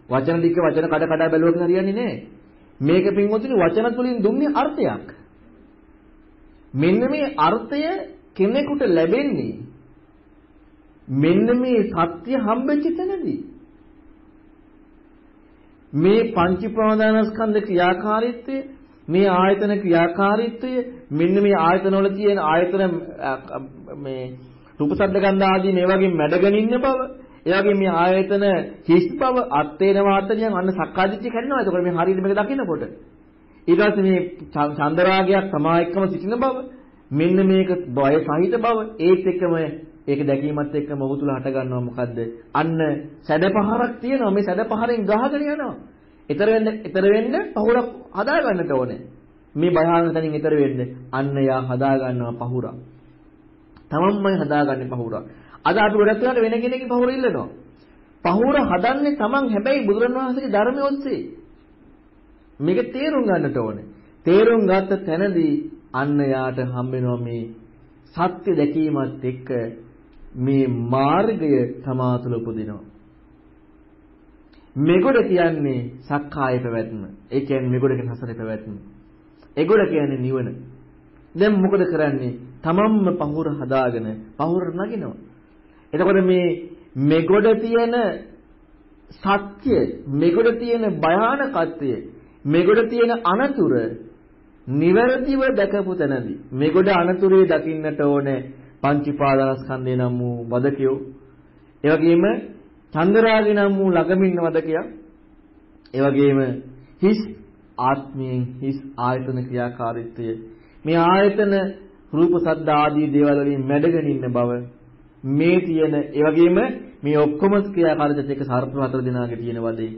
වචන ටික වචන කඩ කඩ බැලුවකින් හරියන්නේ නැහැ. මේක පින්වතුනි වචන තුලින් දුන්නේ අර්ථයක්. මෙන්න මේ අර්ථය කෙනෙකුට ලැබෙන්නේ මෙන්න මේ සත්‍ය හම්බෙච්ච තැනදී. මේ පංච ප්‍රාදානස්කන්ධ ක්‍රියාකාරීත්වය මේ ආයතන ක්‍රියාකාරීත්වය මෙන්න මේ ආයතන වල තියෙන ආයතන මේ රූප ශබ්ද ගන්ධ ආදී මේ වගේ මැඩගෙන ඉන්න බව ඒ වගේ මේ ආයතන හිස් බව අත්තේන වාතනියන් අන්න සක්කාදිට්ඨිය කරනවා. එතකොට මේ හරියට මේක දකින්නකොට. ඊට පස්සේ මේ චන්දරාගයක් තමා එක්කම සිටින බව මෙන්න මේක බය සහිත බව. ඒත් එක්කම ඒක දැකීමත් එක්කම ඔහු තුල හට ගන්නවා මොකද්ද? අන්න සැඩපහරක් තියෙනවා. මේ සැඩපහරෙන් ගහගෙන යනවා. ඊතර වෙන්න ඊතර වෙන්න පහුරක් හදා ගන්නට ඕනේ. මේ භයානක තැනින් ඊතර වෙන්න අන්න යා හදා ගන්නවා පහුරක්. තමන්මයි හදාගන්නේ පහුරක්. අද අපි ගොඩක් වෙලාවට වෙන කෙනෙක්ගේ පහුර ඉල්ලනවා. පහුර හදන්නේ තමන් හැබැයි බුදුරණවහන්සේගේ ධර්මයේ ඔස්සේ. මේක තේරුම් ගන්නට ඕනේ. තේරුම් ගත්ත තැනදී අන්න යාට හම්බෙනවා මේ සත්‍ය දැකීමත් එක්ක මේ මාර්ගය තමා තුළ උපදිනවා. මෙගොඩ කියන්නේ සක්කාය පැවැත්ම. ඒ කියන්නේ මෙගොඩ කියන හසරේ පැවැත්ම. එගොඩ කියන්නේ නිවන. දැන් මොකද කරන්නේ? තමන්ම පහුර හදාගෙන පහුර නගිනවා. එතකොට මේ මෙගොඩ තියෙන සත්‍ය මෙගොඩ තියෙන භයානකත්වය මෙගොඩ තියෙන අනතුර නිවැරදිව දැකපු තැනදී මෙගොඩ අනතුරේ දකින්නට ඕනේ පංචීපාදනස්කන්ධය නම් වූ වදකයෝ. ඒ වගේම චන්දරාගය නම් වූ ළඟමින් වදකයක් ඒ වගේම හිස් ආත්මයෙන් හිස් ආයතන ක්‍රියාකාරීත්වය. මේ ආයතන රූප සද්ද ආදී දේවල් වලින් මැඩගෙන ඉන්න බව මේ තියෙන ඒ වගේම මේ ඔක්කොම ක්‍රියාකාරීත්වයට එක සර්ප හතර දෙනාගේ තියෙන වදේ.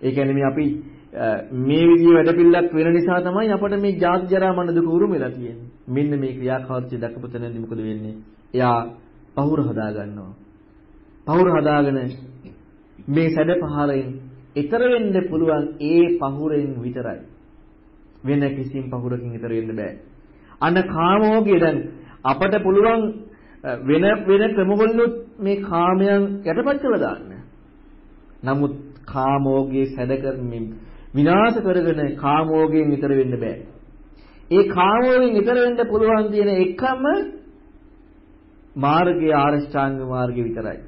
ඒ කියන්නේ මේ අපි මේ විදිහේ වැඩපිළිවෙලක් වෙන නිසා තමයි අපට මේ ජාති ජරා මරණ දුක උරුම වෙලා තියෙන්නේ. මෙන්න මේ ක්‍රියාකාරීත්වය දැකපු තැනදී මොකද වෙන්නේ? එයා පහුර හදා ගන්නවා. පහුර හදාගෙන මේ සැඩ පහරෙන් ඊතර වෙන්න පුළුවන් ඒ පහුරෙන් විතරයි. වෙන කිසිම පහුරකින් ඊතර වෙන්න බෑ. අන්න කාමෝගය දැන් අපට පුළුවන් වෙන වෙන ක්‍රමවලිනුත් මේ කාමයන් යටපත් කරලා දාන්න. නමුත් කාමෝගයේ සැඩ කරමින් විනාශ කරගෙන කාමෝගයෙන් ඈතර වෙන්න බෑ. ඒ කාමෝගයෙන් ඈතර වෙන්න පුළුවන් තියෙන එකම මාර්ගය ආරෂ්ඨාංග මාර්ගය විතරයි.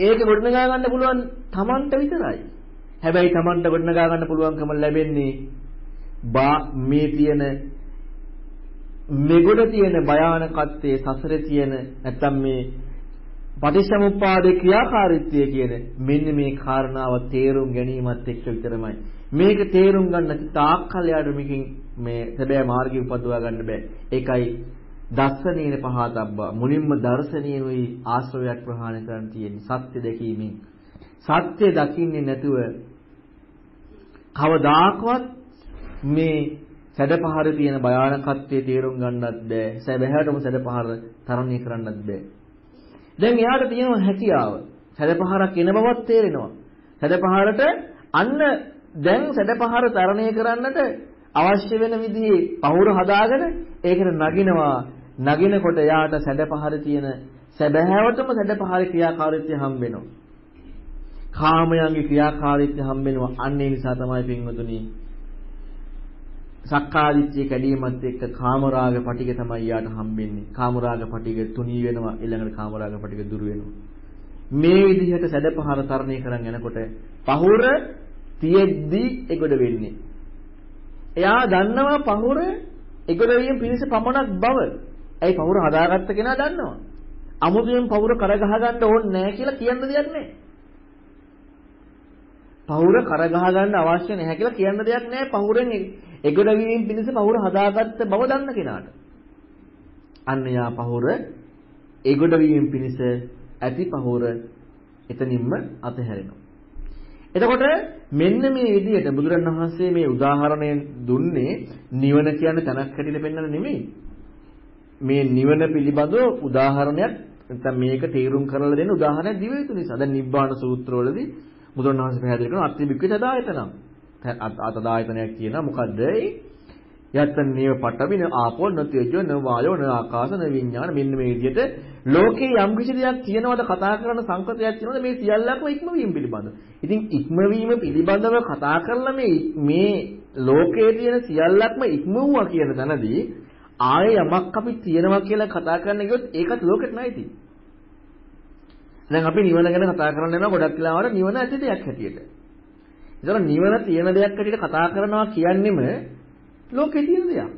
ඒක ගොඩනගා ගන්න පුළුවන් Tamanට විතරයි. හැබැයි Tamanට ගොඩනගා ගන්න පුළුවන්කම ලැබෙන්නේ මේ තියෙන මෙගොඩ තියෙන භයානකත්වයේ සසරේ තියෙන නැත්තම් මේ පටිච්චසමුප්පාදේ ක්‍රියාකාරීත්වය කියන මෙන්න මේ කාරණාව තේරුම් ගැනීමත් එක්ක විතරමයි. මේක තේරුම් ගන්න තාක්කල් යාට මේකෙන් මේ සැබෑ මාර්ගය උපදවා ගන්න බෑ. ඒකයි දස්සනීන පහතබ්බා මුලින්ම දර්ශනීයයි ආශ්‍රවයක් ප්‍රහාණය කරන්න තියෙන්නේ සත්‍ය දැකීමෙන්. සත්‍ය දකින්නේ නැතුව කවදාකවත් මේ සැඩපහර තියෙන භයානකත්වයේ තේරුම් ගන්නත් බෑ. සැබෑටම සැඩපහර තරණය කරන්නත් බෑ. දැන් එයාට තියෙන හැකියාව සැඩපහරක් එන බවක් තේරෙනවා. සැඩපහරට අන්න දැන් සැඩපහර තරණය කරන්නට අවශ්‍ය වෙන විදිහේ පහුර හදාගෙන ඒකට නගිනවා. නගිනකොට එයාට සැඩපහර තියෙන සැබෑවටම සැඩපහර ක්‍රියාකාරීත්වය හම්බ වෙනවා. කාමයන්ගේ ක්‍රියාකාරීත්වය හම්බ වෙනවා. අන්න ඒ නිසා තමයි පින්වතුනි සක්කාදිට්ඨිය කැඩීමත් එක්ක කාමරාග පටිග තමයි යාට හම්බෙන්නේ. කාමරාග පටිග තුනී වෙනවා ඊළඟට කාමරාග පටිග දුර වෙනවා. මේ විදිහට සැඩපහර තරණය කරන් යනකොට පහුර තියෙද්දි එගොඩ වෙන්නේ. එයා දන්නවා පහුර එගොඩ වීම පිණිස පමණක් බව. ඇයි පහුර හදාගත්ත කෙනා දන්නවා. අමුතුවෙන් පහුර කර ගහ ගන්න ඕනේ නැහැ කියලා කියන්න දෙයක් නැහැ. පහුර කර ගහ ගන්න අවශ්‍ය නැහැ කියලා කියන්න දෙයක් නැහැ. පහුරෙන් එගොඩ වීම පිණිස පහුර හදාගත්ත බව දන්න කෙනාට. අන්න යා පහුර එගොඩ වීම පිණිස ඇති පහුර එතනින්ම අතහැරෙනවා. එතකොට මෙන්න මේ විදිහට බුදුරණවහන්සේ මේ උදාහරණයෙන් දුන්නේ නිවන කියන්නේ තනක් හැටියට පෙන්වන්න නෙමෙයි. මේ නිවන පිළිබඳව උදාහරණයක් නැත්නම් මේක තේරුම් කරලා දෙන්න උදාහරණයක් දිව යුතු නිසා. දැන් නිබ්බාන සූත්‍රවලදී බුදුරණවහන්සේ පැහැදිලි කරනවා අත්‍රිබික්කේ තදායතනම්. අතදායතනයක් කියනවා මොකද්ද? යත්තන් නේව පටවින ආපෝ නතේජෝ න වායෝ න ආකාශ න විඥාන මෙන්න මේ විදිහට ලෝකේ යම් කිසි දෙයක් කියනවද කතා කරන සංකතයක් කියනවද මේ සියල්ලක්ම ඉක්මවීම පිළිබඳ. ඉතින් ඉක්මවීම පිළිබඳව කතා කරලා මේ මේ ලෝකයේ තියෙන සියල්ලක්ම ඉක්මවුවා කියන තැනදී ආයේ යමක් අපි තියෙනවා කියලා කතා කරන්න ගියොත් ඒකත් ලෝකෙට නැයිති. දැන් අපි නිවන ගැන කතා කරන්න යනවා ගොඩක් වෙලාවට නිවන ඇති දෙයක් හැටියට. ඒතර නිවන තියෙන දෙයක් හැටියට කතා කරනවා කියන්නෙම ලෝකේ තියෙන දෙයක්.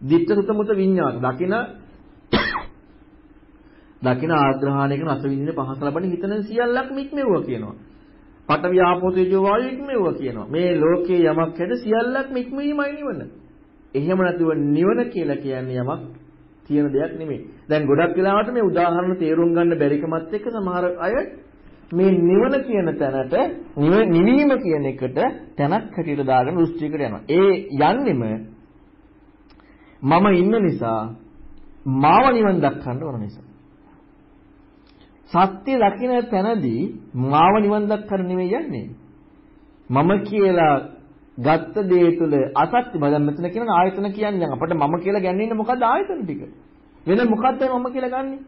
ditta sutta mutta විඤ්ඤාත දකින <coughs> දකින ආග්‍රහණයක රස විඳින පහස ලබන හිතන සියල්ලක්ම ඉක්මෙවුවා කියනවා. පඨවි ආපෝ තේජෝ වායු ඉක්මෙවුවා කියනවා. මේ ලෝකේ යමක් හැද සියල්ලක්ම ඉක්මවීමයි නිවන. එහෙම නැතුව නිවන කියලා කියන්නේ යමක් තියෙන දෙයක් නෙමෙයි. දැන් ගොඩක් වෙලාවට මේ උදාහරණ තේරුම් ගන්න බැරිකමත් එක්ක සමහර අය මේ නිවන කියන තැනට නිවීම කියන එකට තැනක් හැටියට දාගෙන දෘෂ්ටියකට යනවා. ඒ යන්නෙම මම ඉන්න නිසා මාව නිවන් දක්වන්න ඕන නිසා. සත්‍ය දකින්න තැනදී මාව නිවන් දක්වන්න නෙමෙයි යන්නේ. මම කියලා ගත්ත දේ තුළ අසත්‍ය බදන් මෙතන කියන ආයතන කියන්නේ දැන් අපිට මම කියලා ගන්නේ මොකද්ද ආයතන ටික. වෙන මොකද්ද මම කියලා ගන්නෙ?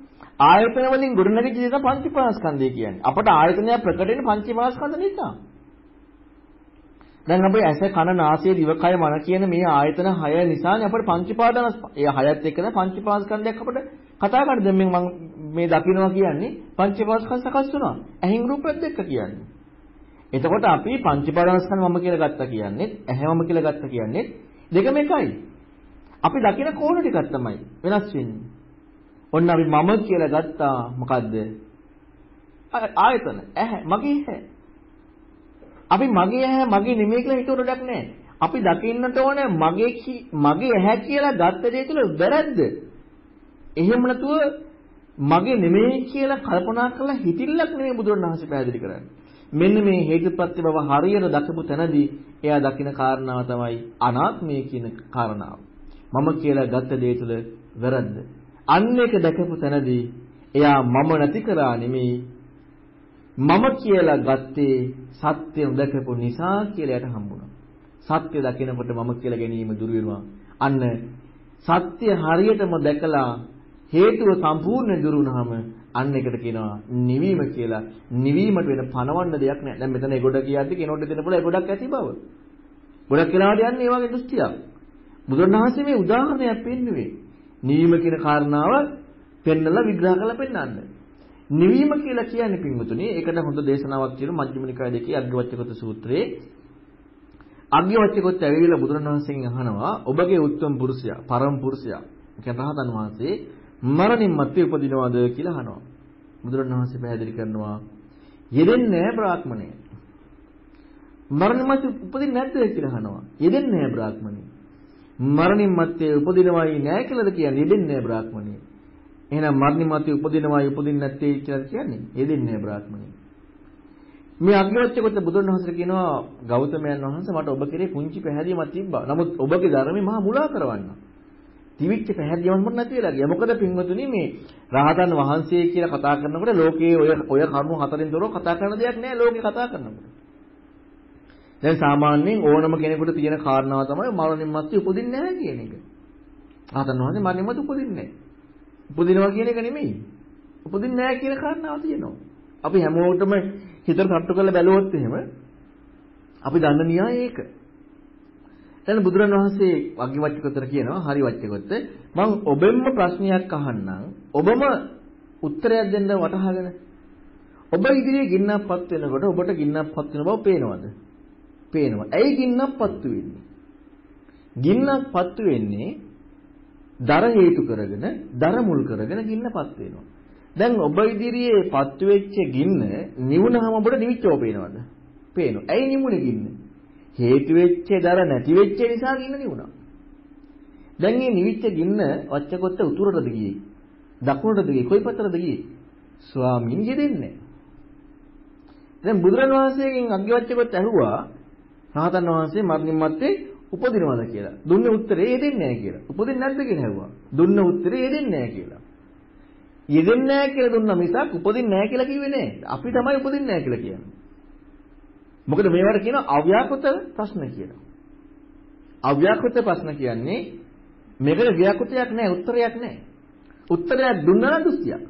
ආයතන වලින් ගොඩනැගිච්ච දේ තමයි පංචපාස්කන්ධය කියන්නේ. අපට ආයතනය ප්‍රකට වෙන්නේ පංචපාස්කන්ධ නිසා. දැන් අපි ඇස කන නාසය දිවකය මන කියන මේ ආයතන 6 නිසානේ අපිට පංචපාදන ඒ හයත් එක්ක තමයි පංචපාස්කන්ධයක් අපිට කතා කරන්නේ. දැන් මම මේ දකින්නවා කියන්නේ පංචපාස්කන්ධ සකස් වෙනවා. ඇහින් රූපයක් දෙක කියන්නේ. එතකොට අපි පංචපාදනස්කන්ධ මම කියලා ගත්තා කියන්නේ ඇහැවම කියලා ගත්තා කියන්නේ දෙකම එකයි. අපි දකින කෝණ ටිකක් තමයි වෙනස් වෙන්නේ. ඔන්න අපි මම කියලා ගත්තා මොකද්ද? ආයතන ඇහැ මගේ ඇහැ. අපි මගේ ඇහැ මගේ නෙමෙයි කියලා හිතුවට වැඩක් නැහැ. අපි දකින්නට ඕනේ මගේ මගේ ඇහැ කියලා ගත්ත දේ තුළ වැරද්ද. එහෙම නැතුව මගේ නෙමෙයි කියලා කල්පනා කරලා හිතිල්ලක් නෙමෙයි බුදුරණවහන්සේ පැහැදිලි කරන්නේ. මෙන්න මේ හේතුප්‍රත්‍ය බව හරියට දකපු තැනදී එයා දකින කාරණාව තමයි අනාත්මය කියන කාරණාව. මම කියලා ගත්ත දේ තුළ වැරද්ද. අන්න එක දැකපු තැනදී එයා මම නැති කරා නෙමෙයි මම කියලා ගත්තේ සත්‍ය දැකපු නිසා කියලා යට හම්බුණා. සත්‍ය දකිනකොට මම කියලා ගැනීම දුර වෙනවා. අන්න සත්‍ය හරියටම දැකලා හේතුව සම්පූර්ණ දුරු වුනහම අන්න එකට කියනවා නිවීම කියලා. නිවීමට වෙන පණවන්න දෙයක් නැහැ. දැන් මෙතන ඒගොඩ කියද්දි කෙනෙකුට දෙන්න පුළුවන් ඒගොඩක් ඇති බව. ගොඩක් වෙලාවට යන්නේ ඒ වගේ දෘෂ්ටියක්. බුදුරණවහන්සේ මේ උදාහරණයක් පෙන්නුවේ. නිවීම කියන කාරණාව පෙන්නලා විග්‍රහ කරලා පෙන්නන්න. නිවීම කියලා කියන්නේ පින්වතුනි ඒකට හොඳ දේශනාවක් තියෙනවා මජ්ක්‍ධිම නිකාය දෙකේ අග්ගවච්ඡකත සූත්‍රයේ අග්ගවච්ඡකොත් ඇවිල්ලා බුදුරණවහන්සේගෙන් අහනවා ඔබගේ උත්තම පුරුෂයා පරම පුරුෂයා කියන්නේ රහතන් වහන්සේ මරණින් මත්තේ උපදිනවද කියලා අහනවා. බුදුරණවහන්සේ පැහැදිලි කරනවා යෙදෙන්නේ නැහැ බ්‍රාහ්මණය. මරණින් මත්තේ උපදින්නේ නැද්ද කියලා අහනවා. යෙදෙන්නේ නැහැ බ්‍රාහ්මණය. මරණින් මත්තේ උපදිනවයි නැහැ කියලාද කියන්නේ යෙදෙන්නේ නැහැ බ්‍රාහ්මණය. එහෙනම් මරණින් මත්තේ උපදිනවයි උපදින්නේ නැත්තේ කියලා කියන්නේ යෙදෙන්නේ නැහැ බ්‍රාහ්මණය. මේ අග්‍රවච්ඡ කොට බුදුන් වහන්සේ කියනවා ගෞතමයන් වහන්සේ මට ඔබ කෙරේ පුංචි පැහැදීමක් තිබ්බා. නමුත් ඔබගේ ධර්මේ මහා මුලා කරවන්න. තිවිච්ච පැහැදිලිවම මොන නැති වෙලා ගියා. මොකද පින්වතුනි මේ රහතන් වහන්සේ කියලා කතා කරනකොට ලෝකයේ ඔය ඔය කරුණු හතරෙන් දොරව කතා කරන දෙයක් නෑ ලෝකේ කතා කරනකොට. දැන් සාමාන්‍යයෙන් ඕනම කෙනෙකුට තියෙන කාරණාව තමයි මරණින් මත්තේ උපදින්නේ නැහැ කියන එක. රහතන් වහන්සේ මරණින් මතු උපදින්නේ නැහැ. උපදිනවා කියන එක නෙමෙයි. උපදින්නේ නැහැ කියන කාරණාව තියෙනවා. අපි හැමෝටම හිතට සට්ටු කරලා බැලුවොත් එහෙම අපි දන්න න්‍යාය ඒක. දැන් බුදුරන් වහන්සේ වග්ගි වච්චකොතර කියනවා හරි වච්චකොත්ත මම ඔබෙන්ම ප්‍රශ්නයක් අහන්නම් ඔබම උත්තරයක් දෙන්න වටහාගෙන ඔබ ඉදිරියේ ගින්නක්පත් වෙනකොට ඔබට ගින්නක්පත් වෙන බව පේනවද? පේනවා. ඇයි ගින්නක්පත් වෙන්නේ? ගින්නක්පත් වෙන්නේ දර හේතු කරගෙන, දර මුල් කරගෙන ගින්නපත් වෙනවා. දැන් ඔබ ඉදිරියේ පත් වෙච්ච ගින්න නිවුනහම ඔබට නිවිච්චව පේනවද? පේනවා. ඇයි නිමුනේ ගින්න? හේතු වෙච්ච දර නැති වෙච්ච නිසා ගින්න නිවුණා. දැන් මේ නිවිච්ච ගින්න වච්චකොත්ත උතුරටද ගියේ? දකුණටද ගියේ? කොයි පැත්තටද ගියේ? ස්වාමීන් යෙදෙන්නේ. දැන් බුදුරණවහන්සේගෙන් අග්ගිවච්චකොත් ඇහුවා රහතන් වහන්සේ මරණින් මත්තේ උපදිනවද කියලා. දුන්නේ උත්තරේ යෙදෙන්නේ නැහැ කියලා. උපදින්නේ නැද්ද කියලා ඇහුවා. දුන්න උත්තරේ යෙදෙන්නේ නැහැ කියලා. යෙදෙන්නේ නැහැ කියලා දුන්නා මිසක් උපදින්නේ නැහැ කියලා කිව්වේ නෑ. අපි තමයි උපදින්නේ නැහැ කියලා කියන්නේ. මොකද මේවට කියනවා අව්‍යාකෘත ප්‍රශ්න කියලා. අව්‍යාකෘත ප්‍රශ්න කියන්නේ මේකට ව්‍යාකෘතයක් නැහැ උත්තරයක් නැහැ. උත්තරයක් දුන්නා නම් දුස්තියක්.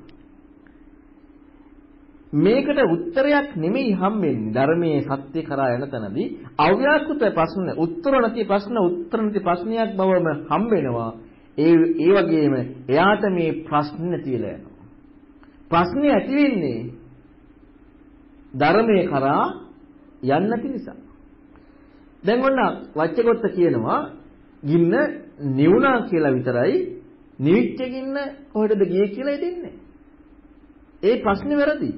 මේකට උත්තරයක් නෙමෙයි හම්බෙන්නේ ධර්මයේ සත්‍ය කරා යන තැනදී අව්‍යාකෘත ප්‍රශ්න උත්තර නැති ප්‍රශ්න උත්තර නැති ප්‍රශ්නයක් බවම හම්බෙනවා ඒ ඒ වගේම එයාට මේ ප්‍රශ්න නැතිලා යනවා ප්‍රශ්නේ ඇති වෙන්නේ ධර්මයේ කරා යන්නේ නැති නිසා දැන් ඔන්න වච්චකොත්ත කියනවා ගින්න නිවුණා කියලා විතරයි නිවිච්ච ගින්න කොහෙටද ගියේ කියලා දෙන්නේ ඒ ප්‍රශ්නේ වැරදි.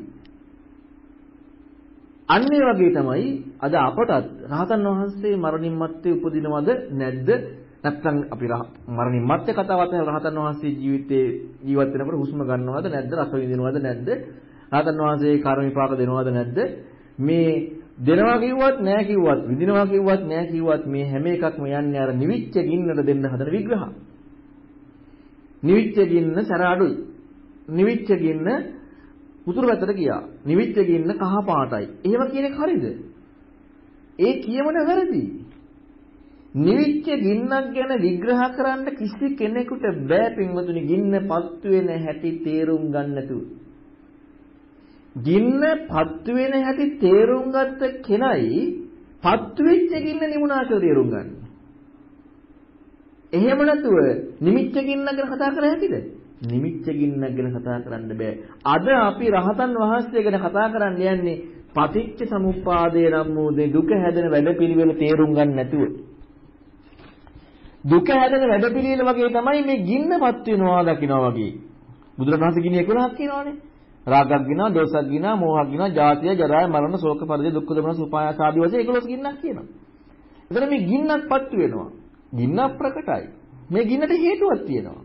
අන්න ඒ වගේ තමයි අද අපටත් රහතන් වහන්සේ මරණින් මත්තේ උපදිනවද නැද්ද? නැත්නම් අපි මරණින් මත්තේ කතාවත් රහතන් වහන්සේ ජීවිතේ ජීවත් වෙනකොට හුස්ම ගන්නවද නැද්ද? රස විඳිනවද නැද්ද? රහතන් වහන්සේ කර්ම විපාක දෙනවද නැද්ද? මේ දෙනවා කිව්වත් නෑ කිව්වත් විඳිනවා කිව්වත් නෑ කිව්වත් මේ හැම එකක්ම යන්නේ අර නිවිච්ච ගින්නට දෙන්න හදන විග්‍රහ නිවිච්ච ගින්න සැර අඩුයි නිවිච්ච ගින්න උතුරු පැත්තට ගියා. නිවිච්ච ගින්න කහ පාටයි. එහෙම කියන එක හරිද? ඒ කියමන වැරදි. නිවිච්ච ගින්නක් ගැන විග්‍රහ කරන්න කිසි කෙනෙකුට බෑ පින්වතුනි ගින්න පත්තු වෙන හැටි තේරුම් ගන්න නැතුව. ගින්න පත්තු වෙන හැටි තේරුම් ගත්ත කෙනයි පත්තු වෙච්ච ගින්න නිමුණා කියලා තේරුම් ගන්න. එහෙම නැතුව නිමිච්ච ගින්න ගැන කතා කර හැකිද? නිමිච්ච ගින්නක් ගැන කතා කරන්න බෑ. අද අපි රහතන් වහන්සේ ගැන කතා කරන්න යන්නේ පටිච්ච සමුප්පාදේ නම් වූ දුක හැදෙන වැඩපිළිවෙල තේරුම් ගන්න නැතුව. දුක හැදෙන වැඩපිළිවෙල වගේ තමයි මේ ගින්නපත් වෙනවා දකින්නවා වගේ. බුදුරණවහන්සේ ගින්න 11ක් කියනවානේ. රාගක් ගිනා, දෝසක් ගිනා, මෝහක් ගිනා, ජාතිය, ජරාය, මරණ, ශෝක, පරිදේ, දුක්ඛ දමන, සුපායාස ආදී වශයෙන් 11 ගින්නක් කියනවා. එතන මේ ගින්නක්පත් වෙනවා. ගින්න ප්‍රකටයි. මේ ගින්නට හේතුවක් තියෙනවා.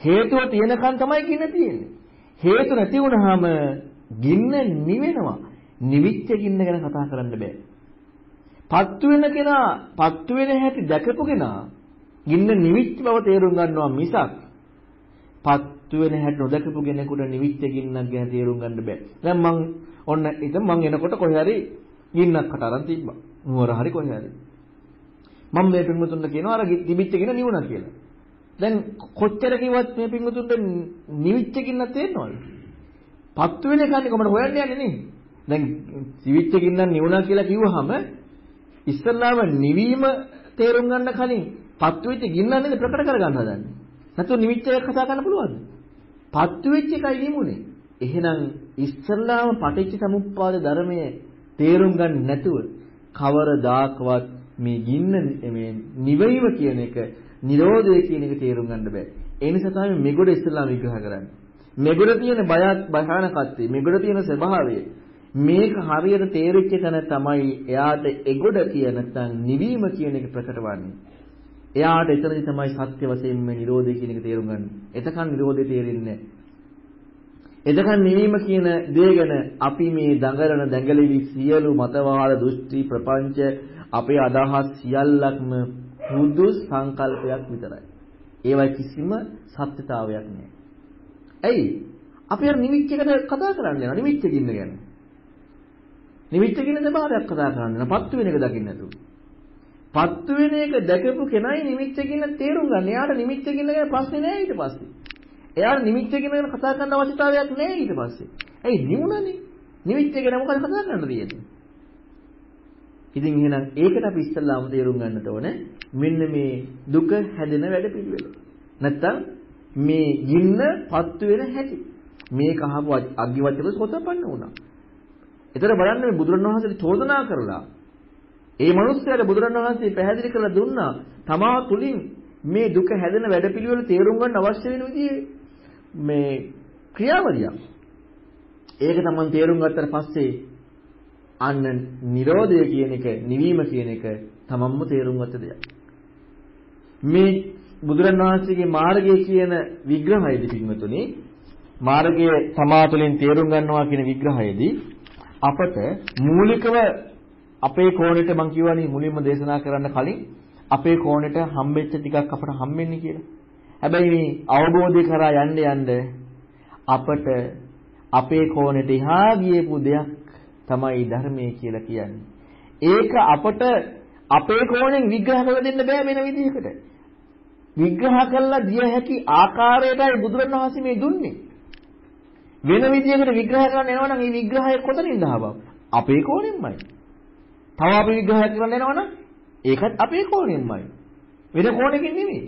හේතුව තියෙනකන් තමයි ගින්න තියෙන්නේ. හේතු නැති වුනහම ගින්න නිවෙනවා. නිවිච්ච ගින්න ගැන කතා කරන්න බෑ. පත්තු වෙන කෙනා පත්තු වෙන හැටි දැකපු කෙනා ගින්න නිවිච්ච බව තේරුම් ගන්නවා මිසක් පත්තු වෙන හැටි නොදකපු කෙනෙකුට නිවිච්ච ගින්නක් ගැන තේරුම් ගන්න බෑ. දැන් මං ඔන්න ඉතින් මං එනකොට කොහේ හරි ගින්නක් කට අරන් තිබ්බා. නුවර හරි කොහේ හරි. මම මේ පින්වතුන්ට කියනවා අර තිබිච්ච ගින්න නිවුණා කියලා. දැන් කොච්චර කිව්වත් මේ පිංගුතුන්ට නිවිච්ච කින්නක් තේරෙනවද? පත්තු වෙන කන්නේ කොහමද හොයන්න යන්නේ නේ? දැන් සිවිච්ච කින්නක් නිවුණා කියලා කිව්වහම ඉස්සල්ලාම නිවීම තේරුම් ගන්න කලින් පත්තු වෙච්ච ගින්න නේද ප්‍රකට කරගන්න හදන්නේ. නැත්නම් නිවිච්ච එක කතා කරන්න පුළුවන්ද? පත්තු වෙච්ච එකයි නිමුනේ. එහෙනම් ඉස්සල්ලාම පටිච්ච සමුප්පාද ධර්මයේ තේරුම් ගන්න නැතුව කවරදාකවත් මේ ගින්න මේ නිවීම කියන එක නිරෝධය කියන එක තේරුම් ගන්න බෑ. ඒ නිසා තමයි මෙගොඩ ඉස්සලා විග්‍රහ කරන්නේ. මෙගොඩ තියෙන බයත් භයානකත්වය, මෙගොඩ තියෙන ස්වභාවය මේක හරියට තේරිච්ච තැන තමයි එයාට එගොඩ කිය නැත්නම් නිවීම කියන එක ප්‍රකට වන්නේ. එයාට එතනදි තමයි සත්‍ය වශයෙන්ම නිරෝධය කියන එක තේරුම් ගන්න. එතකන් නිරෝධය තේරෙන්නේ එතකන් නිවීම කියන දේ ගැන අපි මේ දඟලන දැඟලිලි සියලු මතවාද දෘෂ්ටි ප්‍රපංච අපේ අදහස් සියල්ලක්ම හුදු සංකල්පයක් විතරයි. ඒවයි කිසිම සත්‍යතාවයක් නැහැ. ඇයි? අපි අර නිමිච්ච එකට කතා කරන්න යනවා නිමිච්ච කින්න ගැන. නිමිච්ච කින්න ස්වභාවයක් කතා කරන්න යනවා. පත්තු වෙන එක දකින්න නැතුව. පත්තු වෙන එක දැකපු කෙනයි නිමිත්ත කියන තේරුම් ගන්න. එයාට නිමිත්ත කියන ගැන ප්‍රශ්නේ නෑ ඊට පස්සේ. එයාට නිමිත්ත කියන ගැන කතා කරන්න අවශ්‍යතාවයක් නෑ ඊට පස්සේ. ඇයි නිවුණනේ? නිමිත්ත ගැන මොකද කතා කරන්න තියෙන්නේ? ඉතින් එහෙනම් ඒකට අපි ඉස්සල්ලාම තේරුම් ගන්නට ඕනේ මෙන්න මේ දුක හැදෙන වැඩ පිළිවෙල. නැත්තම් මේ ගින්න පත්තු වෙන හැටි. මේක අහපු අග්ගිවච්ඡක සෝතපන්න වුණා. ඒතර බලන්න මේ බුදුරණවහන්සේට චෝදනා කරලා ඒ මිනිස්යාට බුදුරණවහන්සේ පැහැදිලි කරලා දුන්නා තමා තුලින් මේ දුක හැදෙන වැඩපිළිවෙල තේරුම් ගන්න අවශ්‍ය වෙන විදිහේ මේ ක්‍රියාවලියක්. ඒක තමයි තේරුම් ගත්තට පස්සේ අන්න Nirodha කියන එක, නිවීම කියන එක තමන්ම තේරුම් ගත්ත දෙයක්. මේ බුදුරණවහන්සේගේ මාර්ගය කියන විග්‍රහයේදී පින්වතුනි මාර්ගය තමා තුළින් තේරුම් ගන්නවා කියන විග්‍රහයේදී අපට මූලිකව අපේ කෝණයට මම කියවනේ මුලින්ම දේශනා කරන්න කලින් අපේ කෝණයට හම්බෙච්ච ටිකක් අපට හම්බෙන්නේ කියලා. හැබැයි මේ අවබෝධය කරා යන්න යන්න අපට අපේ කෝණයට එහා ගියපු දෙයක් තමයි ධර්මයේ කියලා කියන්නේ. ඒක අපට අපේ කෝණයෙන් විග්‍රහ කරලා දෙන්න බෑ වෙන විදිහකට. විග්‍රහ කළා දිය හැකි ආකාරයටයි බුදුරණවහන්සේ මේ දුන්නේ. වෙන විදිහකට විග්‍රහ කරන්න එනවනම් මේ විග්‍රහය කොතනින්ද ආවම? අපේ කෝණයෙන්මයි. තව අපි විග්‍රහ කරන්න එනවනම් ඒකත් අපේ කෝණයෙන්මයි. වෙන කෝණකින් නෙමෙයි.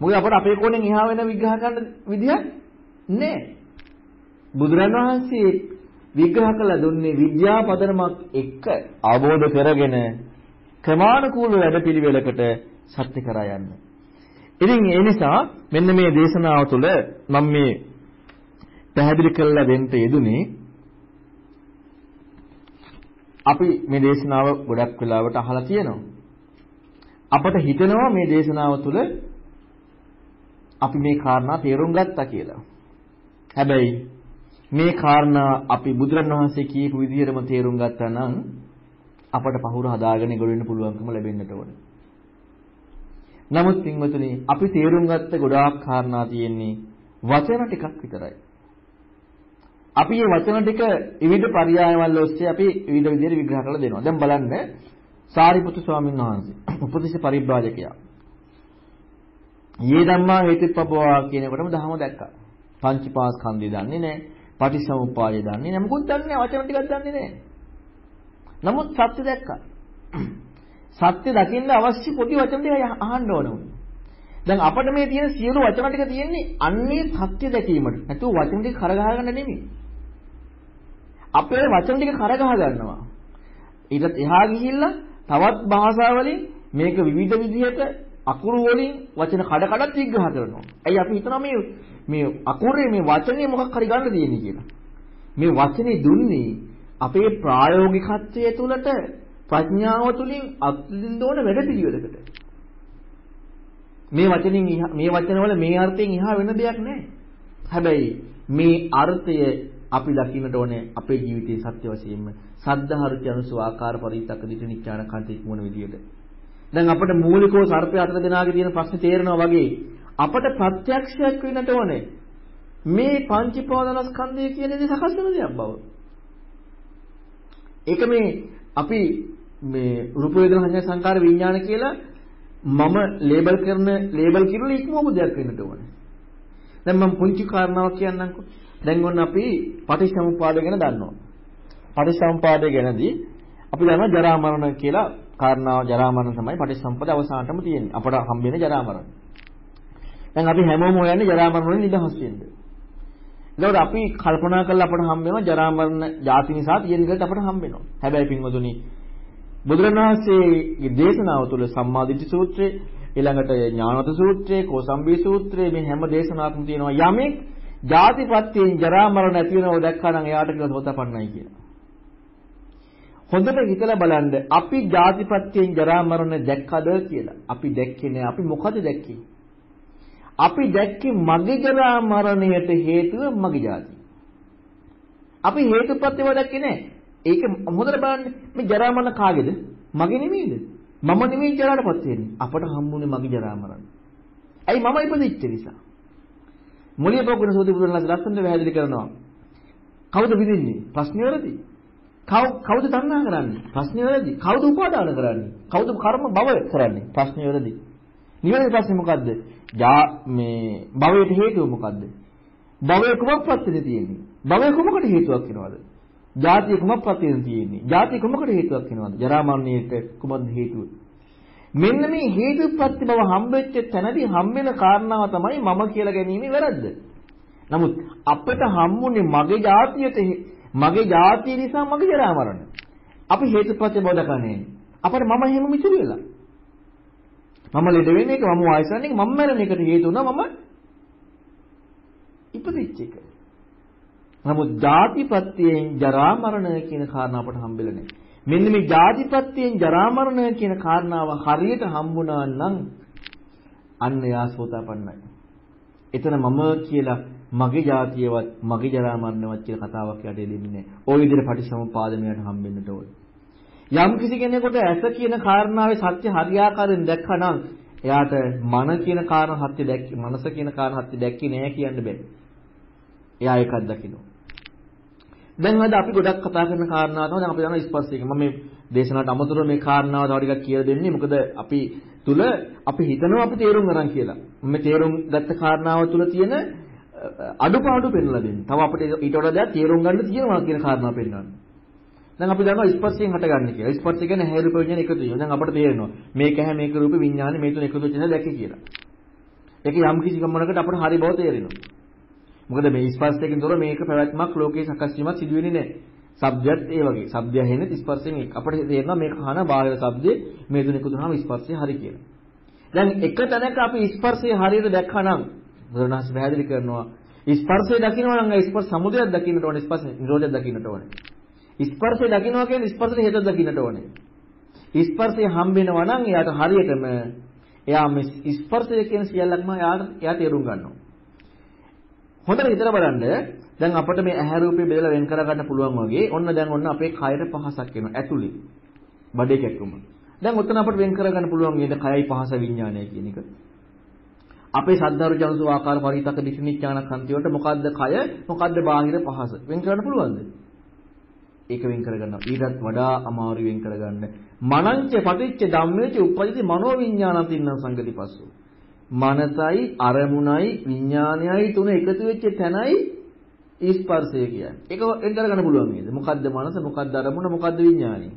මොකද අපට අපේ කෝණයෙන් එහා වෙන විග්‍රහ කරන්න විදියක් නැහැ. බුදුරණවහන්සේ විග්‍රහ කළ දුන්නේ විද්‍යාපදනමක් එක්ක අවබෝධ කරගෙන ක්‍රමානුකූල වැඩපිළිවෙලකට සත්‍ය කරා යන්න. ඉතින් ඒ නිසා මෙන්න මේ දේශනාව තුළ මම මේ පැහැදිලි කරලා දෙන්න යෙදුනේ අපි මේ දේශනාව ගොඩක් වෙලාවට අහලා තියෙනවා. අපට හිතෙනවා මේ දේශනාව තුළ අපි මේ කාරණා තේරුම් ගත්තා කියලා. හැබැයි මේ කාරණා අපි බුදුරණවහන්සේ කියපු විදිහටම තේරුම් ගත්තා නම් අපට පහුර හදාගෙන ගොඩ වෙන්න පුළුවන්කම ලැබෙන්නට ඕනේ. නමුත් පින්වතුනි අපි තේරුම් ගත්ත ගොඩාක් කාරණා තියෙන්නේ වචන ටිකක් විතරයි. අපි මේ වචන ටික විවිධ පర్యాయවල ඔස්සේ අපි විවිධ විදිහට විග්‍රහ කරලා දෙනවා. දැන් බලන්න සාරිපුත්තු ස්වාමීන් වහන්සේ උපදේශ පරිබ්‍රාජකයා. යේ ධම්මා හේතුප්පවා කියනකොටම ධහම දැක්කා. පංචීපාස්කන්ධය දන්නේ නැහැ. පටිසමුපාය දන්නේ නැහැ. මොකුත් දන්නේ නැහැ. වචන ටිකක් දන්නේ නැහැ. නමුත් සත්‍ය දැක්කා. සත්‍ය දකින්න අවශ්‍ය පොඩි වචන ටික අහන්න ඕන වුණා. දැන් අපිට මේ තියෙන සියලු වචන ටික තියෙන්නේ අන්නේ සත්‍ය දැකීමට. නැතුව වචන ටික කරගහගන්න නෙමෙයි. අපේ වචන ටික කරගහ ගන්නවා. ඊට එහා ගිහිල්ලා තවත් භාෂාවලින් මේක විවිධ විදිහට අකුරු වලින් වචන කඩ කඩත් විග්‍රහ කරනවා. ඇයි අපි හිතනවා මේ මේ අකුරේ මේ වචනේ මොකක් හරි ගන්න දෙන්නේ කියලා. මේ වචනේ දුන්නේ අපේ ප්‍රායෝගිකත්වයේ තුලට ප්‍රඥාව තුලින් අත්දින්න ඕන වැඩ පිළිවෙලකට. මේ වචنين මේ වචනවල මේ අර්ථයෙන් එහා වෙන දෙයක් නැහැ. හැබැයි මේ අර්ථය අපි දකින්නට ඕනේ අපේ ජීවිතයේ සත්‍ය වශයෙන්ම සද්ධාරුචි අනුසව ආකාර පරිවිතක දිට නිච්ඡාන කාන්තික මොන විදියට. දැන් අපිට මූලිකව සර්පය අතර දෙනාගේ තියෙන ප්‍රශ්නේ තේරෙනවා වගේ අපට ප්‍රත්‍යක්ෂයක් වෙන්නට ඕනේ. මේ පංචීපාදනස්කන්ධය කියන දේ සකස් වෙන දෙයක් බව. ඒක මේ අපි මේ රූප වේදනා සංඥා සංකාර විඥාන කියලා මම ලේබල් කරන ලේබල් කිරුල ඉක්මවපු දෙයක් වෙන්නට ඕනේ. දැන් මම පුංචි කාරණාවක් කියන්නම්කෝ. දැන් ඔන්න අපි පටිච්චසමුප්පාද ගැන දන්නවා. පටිච්චසමුපාදය ගැනදී අපි දන්නවා ජරා මරණ කියලා කාරණාව ජරා මරණ තමයි පටිච්චසමුප්පාද අවසානටම තියෙන්නේ. අපට හම්බෙන්නේ ජරා මරණ. දැන් අපි හැමෝම හොයන්නේ ජරා මරණ වලින් නිදහස් වෙන්න. ඒකෝට අපි කල්පනා කරලා අපට හම්බ වෙනවා ජරා මරණ ಜಾති නිසා තියෙන දෙයක් අපට හම්බ වෙනවා. හැබැයි පින්වතුනි බුදුරණවහන්සේගේ දේශනාව තුළ සම්මාදිට්ඨි සූත්‍රය ඊළඟට ඥානවත සූත්‍රය, කෝසම්බී සූත්‍රය මේ හැම දේශනාවකම තියෙනවා යමෙක් ජාතිපත්‍යයෙන් ජරා මරණ නැති වෙනව දැක්කා නම් එයාට කියලා සෝතපන්නයි කියලා. හොඳට හිතලා බලන්න අපි ජාතිපත්‍යයෙන් ජරා මරණ දැක්කද කියලා. අපි දැක්කේ නෑ. අපි මොකද දැක්කේ? අපි දැක්කේ මගේ ජරා මරණයට හේතුව මගේ ජාතිය. අපි හේතුපත්‍යව දැක්කේ නෑ. ඒක හොඳට බලන්න මේ ජරා මරණ කාගේද? මගේ නෙමෙයිද? මම නෙමෙයි ජරාටපත් වෙන්නේ. අපට හම්බුනේ මගේ ජරා මරණ. ඇයි මම ඉපදිච්ච නිසා? මුලිය පොකුණ සෝති බුදුන් වහන්සේ ලස්සනට පැහැදිලි කරනවා. කවුද විඳින්නේ? ප්‍රශ්නේ වැරදි. කවුද තණ්හා කරන්නේ? ප්‍රශ්නේ වැරදි. කවුද උපාදාන කරන්නේ? කවුද කර්ම භව කරන්නේ? ප්‍රශ්නේ වැරදි. නිවැරදි ප්‍රශ්නේ මොකද්ද? යා මේ භවයට හේතුව මොකද්ද? භවය කුමක් ප්‍රත්‍යද තියෙන්නේ? භවය කුමකට හේතුවක් වෙනවද? ජාතිය කුමක් ප්‍රත්‍යද තියෙන්නේ? ජාතිය කුමකට හේතුවක් වෙනවද? ජරා මරණයට කුමක්ද හේතුව? මෙන්න මේ හේතුප්‍රත්‍ය බව හම්බෙච්ච තැනදී හම්බෙන කාරණාව තමයි මම කියලා ගැනීම වැරද්ද. නමුත් අපිට හම්බුනේ මගේ ජාතියට මගේ ජාතිය නිසා මගේ ජරා මරණ. අපි හේතුප්‍රත්‍ය බව දකන්නේ. අපිට මම එහෙම මිසුරු වෙලා. මම ලෙඩ වෙන එක මම වයස වෙන එක මම මැරෙන එකට හේතු වුණා මම ඉපදිච්ච එක. නමුත් ජාතිපත්‍යයෙන් ජරා මරණ කියන කාරණා අපට හම්බෙලා නැහැ. මෙන්න මේ ජාතිපත්‍යයෙන් ජරා මරණ කියන කාරණාව හරියට හම්බුණා නම් අන්න යා සෝතාපන්නයි. එතන මම කියලා මගේ ජාතියවත් මගේ ජරා මරණවත් කියලා කතාවක් යටේ දෙන්නේ නැහැ. ওই විදිහට පටිසමුපාදමයට හම්බෙන්නට ඕනේ. යම් කිසි කෙනෙකුට ඇස කියන කාරණාවේ සත්‍ය හරියාකාරයෙන් දැක්කනම් එයාට මන කියන කාරණා සත්‍ය දැක්ක මනස කියන කාරණා සත්‍ය දැක්කේ නෑ කියන්න බෑ. එයා ඒකක් දකිනවා. දැන් අද අපි ගොඩක් කතා කරන කාරණා තමයි දැන් අපි දන්නවා ස්පර්ශය. මම මේ දේශනාවට අමතරව මේ කාරණාව තව ටිකක් කියලා දෙන්නේ. මොකද අපි තුල අපි හිතනවා අපි තේරුම් ගන්න කියලා. මේ තේරුම් ගත්ත කාරණාව තුල තියෙන අඩුපාඩු පෙන්වලා දෙන්නේ. තව අපිට ඊට වඩා දෙයක් තේරුම් ගන්න තියෙනවා කියන කාරණාව පෙන්වන්නේ. දැන් අපි දන්නවා ස්පර්ශයෙන් හටගන්නේ කියලා. ස්පර්ශ කියන්නේ හැය රූප විඥාන එකතු වීම. දැන් අපට තේරෙනවා මේක හැ මේක රූප විඥාන මේ තුන එකතු වෙච්ච නිසා දැක්කේ කියලා. ඒක යම් කිසි ගමනකට අපට හරි බව තේරෙනවා. මොකද මේ ස්පර්ශයෙන් තොර මේක පැවැත්මක් ලෝකේ සකස් වීමක් සිදු වෙන්නේ නැහැ. ශබ්දයත් ඒ වගේ. ශබ්දය ඇහෙන්නේ ස්පර්ශයෙන් එක්ක. අපිට තේරෙනවා මේක කන බාහිර ශබ්දේ මේ තුන එකතු වුණාම ස්පර්ශය හරි කියලා. දැන් එක තැනක අපි ස්පර්ශය හරියට දැක්කනම් බුදුරණස් පැහැදිලි කරනවා ස්පර්ශය දකිනවා නම් ස්පර්ශ සමුදයක් දකින්නට ඕනේ ස්පර්ශ නිරෝධයක් දකින්නට ඕනේ. ස්පර්ශය දකින්නවා කියන්නේ ස්පර්ශයේ හේතුව දකින්නට ඕනේ. ස්පර්ශය හම්බෙනවා නම් එයාට හරියටම එයා මේ ස්පර්ශය කියන සියල්ලක්ම එයාට එයා තේරුම් ගන්නවා. හොඳට හිතලා බලන්න දැන් අපිට මේ ඇහැ රූපේ බෙදලා වෙන් කරගන්න පුළුවන් වගේ ඔන්න දැන් ඔන්න අපේ කයර පහසක් එනවා ඇතුලේ. බඩේ කැක්කුම. දැන් ඔතන අපිට වෙන් කරගන්න පුළුවන් නේද කයයි පහස විඥානය කියන එක. අපේ සද්ධාරු ජනසු ආකාර පරිතක දිශනිඥාන කන්ති වලට මොකද්ද කය මොකද්ද බාහිර පහස වෙන් කරන්න පුළුවන්ද? ඒක වෙන් කරගන්නවා. ඊටත් වඩා අමාරු වෙන් කරගන්න. මනංච පටිච්ච ධම්මේච උප්පජිත මනෝවිඤ්ඤාණං තින්නම් සංගති පස්සෝ. මනසයි අරමුණයි විඥානයයි තුන එකතු වෙච්ච තැනයි ස්පර්ශය කියන්නේ. ඒක වෙන් කරගන්න පුළුවන් නේද? මොකද්ද මනස මොකද්ද අරමුණ මොකද්ද විඥානය?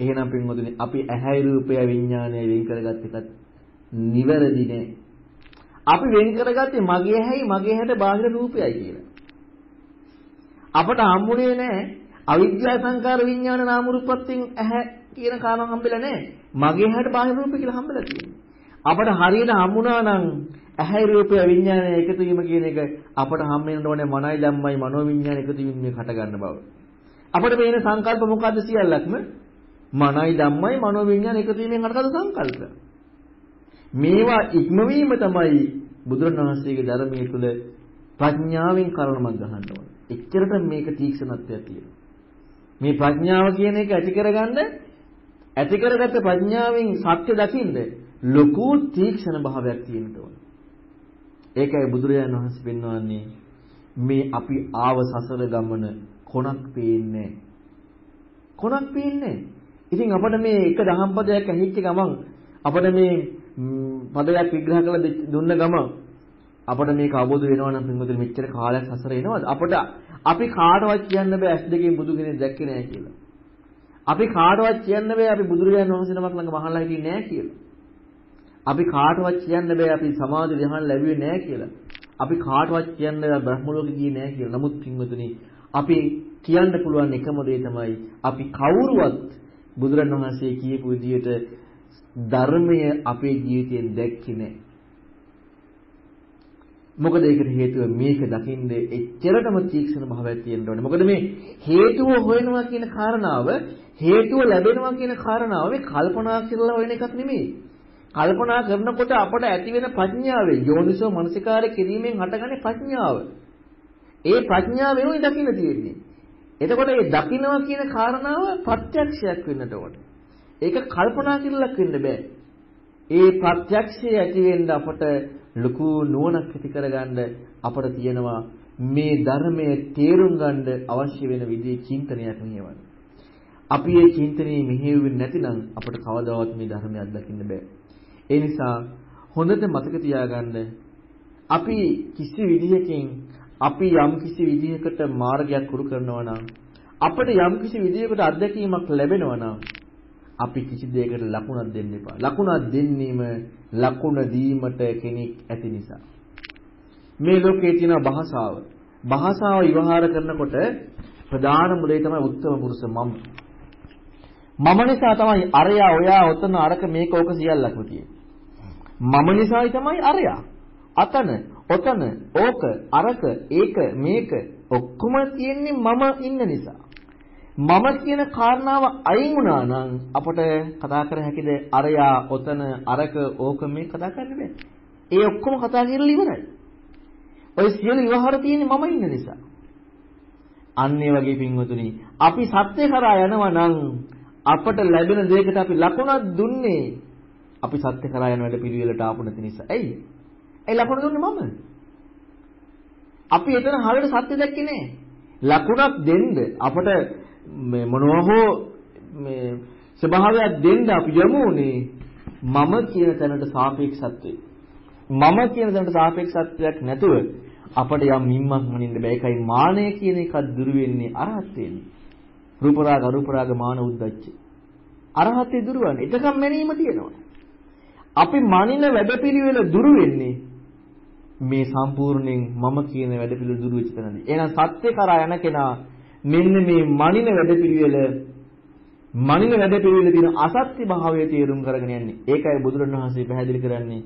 එහෙනම් පින්වතුනි අපි ඇහැයි රූපය විඥානය වෙන් කරගත්ත එකත් නිවැරදි නෑ. අපි වෙන් කරගත්තේ මගේ ඇහැයි මගේ හැට බාහිර රූපයයි කියලා. අපට හම්බුනේ නෑ අවිද්‍යා සංකාර විඥාන නාම රූපත්වෙන් ඇහැ කියන කාරණා හම්බෙලා නැහැ. මගේ හැට බාහිර රූප කියලා හම්බෙලා තියෙනවා. අපට හරියට හම්බුණා නම් ඇහැ රූපය විඥානය එකතු වීම කියන එක අපට හම්බෙන්න ඕනේ මනයි ධම්මයි මනෝ විඥාන එකතු වීම මේ හට ගන්න බව. අපට මේන සංකල්ප මොකද්ද සියල්ලක්ම මනයි ධම්මයි මනෝ විඥාන එකතු වීමෙන් හටගත් සංකල්ප. මේවා ඉක්මවීම තමයි බුදුරණවහන්සේගේ ධර්මයේ තුල ප්‍රඥාවෙන් කරුණමක් ගහන්න ඕනේ. එච්චරට මේක තීක්ෂණත්වයක් තියෙනවා. මේ ප්‍රඥාව කියන එක ඇති කරගන්න ඇති කරගත්ත ප්‍රඥාවෙන් සත්‍ය දකින්න ලොකු තීක්ෂණ භාවයක් තියෙන්න ඕන. ඒකයි බුදුරජාණන් වහන්සේ පෙන්වන්නේ මේ අපි ආව සසර ගමන කොනක් පේන්නේ කොනක් පේන්නේ ඉතින් අපිට මේ එක දහම් පදයක් ඇහිච්ච ගමන් අපිට මේ පදයක් විග්‍රහ කරලා දුන්න ගමන් අපිට මේක අවබෝධ වෙනවා නම් පින්වතුනි මෙච්චර කාලයක් සසර එනවද අපිට අපි කාටවත් කියන්න බෑ ඇස් දෙකෙන් බුදු කෙනෙක් දැක්කේ නෑ කියලා. අපි කාටවත් කියන්න බෑ අපි බුදුරජාණන් වහන්සේ නමක් ළඟ මහල්ලා හිටියේ නෑ කියලා. අපි කාටවත් කියන්න බෑ අපි සමාධි ධ්‍යාන ලැබුවේ නෑ කියලා. අපි කාටවත් කියන්න බෑ බ්‍රහ්ම ලෝකෙ ගියේ නෑ කියලා. නමුත් පින්වතුනි අපි කියන්න පුළුවන් එකම දේ තමයි අපි කවුරුවත් බුදුරජාණන් වහන්සේ කියපු විදිහට ධර්මය අපේ ජීවිතයෙන් දැක්කේ නෑ. මොකද ඒකට හේතුව මේක දකින්නේ එච්චරටම තීක්ෂණ භාවයක් තියෙන්න ඕනේ. මොකද මේ හේතුව හොයනවා කියන කාරණාව හේතුව ලැබෙනවා කියන කාරණාව මේ කල්පනා කරලා හොයන එකක් නෙමෙයි. කල්පනා කරනකොට අපට ඇති වෙන ප්‍රඥාවේ යෝනිසෝ මනසිකාරය කිරීමෙන් හටගන්නේ ප්‍රඥාව. ඒ ප්‍රඥාවෙනුයි දකින්න තියෙන්නේ. එතකොට මේ දකින්නවා කියන කාරණාව ප්‍රත්‍යක්ෂයක් වෙන්නට ඕනේ. ඒක කල්පනා කරලක් වෙන්න බෑ. ඒ ප්‍රත්‍යක්ෂය ඇති වෙන්න අපට ලොකු නුවණක් ඇති කරගන්න අපට තියෙනවා මේ ධර්මයේ තේරුම් ගන්න අවශ්‍ය වෙන විදිහේ චින්තනයක් මෙහෙවන්න. අපි මේ චින්තනයේ මෙහෙයුවෙන්නේ නැතිනම් අපට කවදාවත් මේ ධර්මය අත්දකින්න බෑ. ඒ නිසා හොඳට මතක තියාගන්න අපි කිසි විදිහකින් අපි යම් කිසි විදිහකට මාර්ගයක් කුරු කරනවා නම් අපිට යම් කිසි විදිහකට අත්දැකීමක් ලැබෙනවා නම් අපි කිසි දෙයකට ලකුණක් දෙන්න එපා. ලකුණක් දෙන්නේම ලකුණ දීමට කෙනෙක් ඇති නිසා. මේ ලෝකයේ තියෙන භාෂාව. භාෂාව විවහාර කරනකොට ප්‍රධාන මුලේ තමයි උත්තම පුරුෂ මම. මම නිසා තමයි අරයා ඔයා ඔතන අරක මේක ඕක සියල්ලක්ම තියෙන්නේ. මම නිසායි තමයි අරයා. අතන, ඔතන, ඕක, අරක, ඒක, මේක ඔක්කොම තියෙන්නේ මම ඉන්න නිසා. මම කියන කාරණාව අයින් වුණා නම් අපට කතා කර හැකිද අරයා ඔතන අරක ඕක මේ කතා කරන්න බෑ. ඒ ඔක්කොම කතා කරලා ඉවරයි. ඔය සියලු විවහාර තියෙන්නේ මම ඉන්න නිසා. අන්න ඒ වගේ පින්වතුනි අපි සත්‍ය කරා යනවා නම් අපට ලැබෙන දෙයකට අපි ලකුණක් දුන්නේ අපි සත්‍ය කරා යන වැඩ පිළිවෙලට ආපු නැති නිසා. ඇයි? ඒ ලකුණ දුන්නේ මම. අපි එතන හරියට සත්‍ය දැක්කේ නෑ. ලකුණක් දෙන්න අපට මේ මොනවා හෝ මේ ස්වභාවයක් දෙන්න අපි යමු උනේ මම කියන තැනට සාපේක්ෂත්වය. මම කියන තැනට සාපේක්ෂත්වයක් නැතුව අපට යම් මිම්මක් මනින්න බෑ. ඒකයි මානය කියන එකක් දුරු වෙන්නේ අරහත් වෙන්නේ. රූප රාග අරූප රාග මාන උද්දච්ච. අරහතේ දුරවන්නේ. එතකම් මැනීම තියෙනවා. අපි මනින වැඩපිළිවෙල දුරු වෙන්නේ මේ සම්පූර්ණයෙන් මම කියන වැඩපිළිවෙල දුරු වෙච්ච තැනදී. එහෙනම් සත්‍ය කරා යන කෙනා මෙන්න මේ මනින වැඩපිළිවෙල මනින වැඩපිළිවෙල තියෙන අසත්‍ය භාවය තේරුම් කරගෙන යන්නේ. ඒකයි බුදුරණවහන්සේ පැහැදිලි කරන්නේ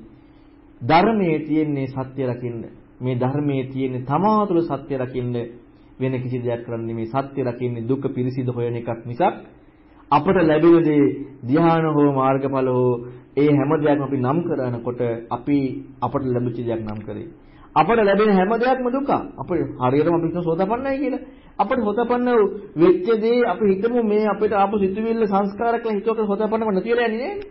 ධර්මයේ තියෙන්නේ සත්‍ය රකින්න. මේ ධර්මයේ තියෙන්නේ තමා තුළ සත්‍ය රකින්න වෙන කිසි දෙයක් කරන්නේ මේ සත්‍ය රකින්නේ දුක පිරිසිදු හොයන එකක් මිසක් අපට ලැබෙන දේ ධ්‍යාන හෝ මාර්ගඵල හෝ ඒ හැම දෙයක්ම අපි නම් කරනකොට අපි අපට ලැබිච්ච දෙයක් නම් කරේ. අපට ලැබෙන හැම දෙයක්ම දුක. අපේ හරියටම අපි හිතන සෝතපන්නයි කියලා. අපිට සෝතපන්න වෙච්ච දේ අපි හිතමු මේ අපිට ආපු සිතුවිල්ල සංස්කාර කියලා හිතුවක සෝතපන්නම නැති වෙලා යන්නේ නේද?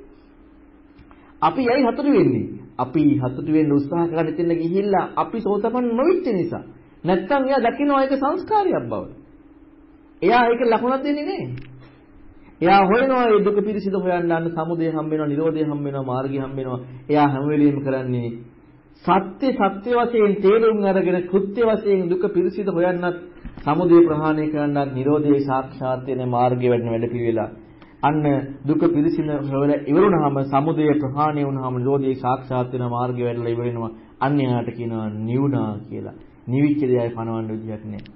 අපි ඇයි හතුරු වෙන්නේ? අපි හතුරු වෙන්න උත්සාහ කරන ඉතින් ගිහිල්ලා අපි සෝතපන්න නොවිච්ච නිසා. නැත්තම් එයා දකිනවා ඒක සංස්කාරයක් බව. එයා ඒක ලකුණක් දෙන්නේ නෑ. එයා හොයනවා ඒ දුක පිරිසිදු හොයන්න යන සමුදය හම්බ වෙනවා, නිරෝධය හම්බ වෙනවා, මාර්ගය හම්බ වෙනවා. එයා හැම වෙලෙම කරන්නේ සත්‍ය සත්‍ය වශයෙන් තේරුම් අරගෙන කෘත්‍ය වශයෙන් දුක පිරිසිදු හොයන්නත් සමුදය ප්‍රහාණය කරන්නත් නිරෝධයේ සාක්ෂාත් වෙන මාර්ගය වැඩන වැඩ පිළිවෙලා. අන්න දුක පිරිසිදු හොයලා ඉවරුනහම සමුදය ප්‍රහාණය වුනහම නිරෝධයේ සාක්ෂාත් වෙන මාර්ගය වැඩලා ඉවර වෙනවා. අන්න යාට කියනවා නිවුණා කියලා. නිවිච්ච දෙයයි පණවන්න විදියක් නැහැ.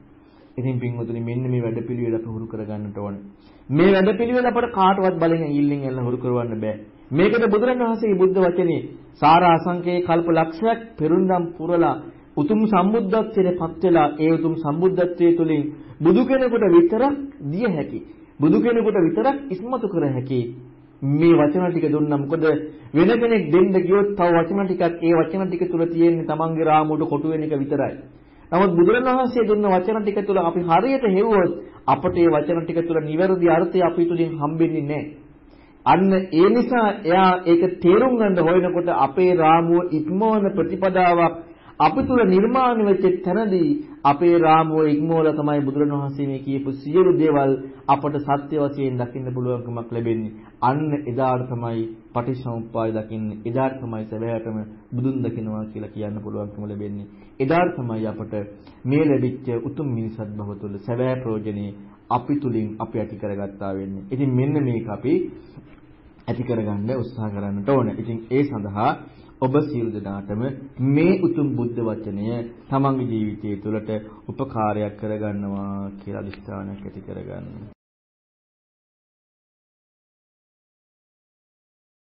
ඉතින් පින්වතුනි මෙන්න මේ වැඩපිළිවෙල අපි හුරු කරගන්නට ඕනේ. මේ වැඩපිළිවෙල අපට කාටවත් බලෙන් ඇඟිල්ලෙන් එල්ල හුරු කරවන්න බෑ. මේකට බුදුරණවහන්සේගේ බුද්ධ වචනේ සාර අසංකේ කල්ප ලක්ෂයක් පෙරුම්දම් පුරලා උතුම් සම්බුද්ධත්වයට පත් වෙලා ඒ උතුම් සම්බුද්ධත්වයේ තුලින් බුදු කෙනෙකුට විතරක් දිය හැකි. බුදු කෙනෙකුට විතරක් ඉස්මතු කර හැකි. මේ වචන ටික දුන්නා මොකද වෙන කෙනෙක් දෙන්න ගියොත් තව වචන ටිකක් ඒ වචන ටික තුල තියෙන්නේ තමන්ගේ රාමුවට කොටු වෙන එක විතරයි. නමුත් බුදුරණවහන්සේ දුන්න වචන ටික තුළ අපි හරියට හෙව්වොත් අපට මේ වචන ටික තුළ නිවැරදි අර්ථය අපි තුලින් හම්බෙන්නේ නැහැ. අන්න ඒ නිසා එයා ඒක තේරුම් ගන්න හොයනකොට අපේ රාමුව ඉක්මවන ප්‍රතිපදාවක් අපි තුල නිර්මාණය වෙච්ච තැනදී අපේ රාමුව ඉක්මවලා තමයි බුදුරණවහන්සේ මේ කියපු සියලු දේවල් අපට සත්‍ය වශයෙන් දකින්න පුළුවන්කමක් ලැබෙන්නේ. අන්න එදාට තමයි පටිච්චසමුප්පාය දකින්නේ. එදාට තමයි සැබෑටම බුදුන් දකින්නවා කියලා කියන්න පුළුවන්කම ලැබෙන්නේ. එදාට තමයි අපට මේ ලැබිච්ච උතුම් මිනිසත් භව තුළ සැබෑ ප්‍රයෝජනේ අපි තුලින් අපි ඇති කරගත්තා වෙන්නේ. ඉතින් මෙන්න මේක අපි ඇති කරගන්න උත්සාහ කරන්නට ඕන. ඉතින් ඒ සඳහා ඔබ සියලු දෙනාටම මේ උතුම් බුද්ධ වචනය තමන්ගේ ජීවිතය තුළට උපකාරයක් කරගන්නවා කියලා අදිස්ථානයක් ඇති කරගන්න.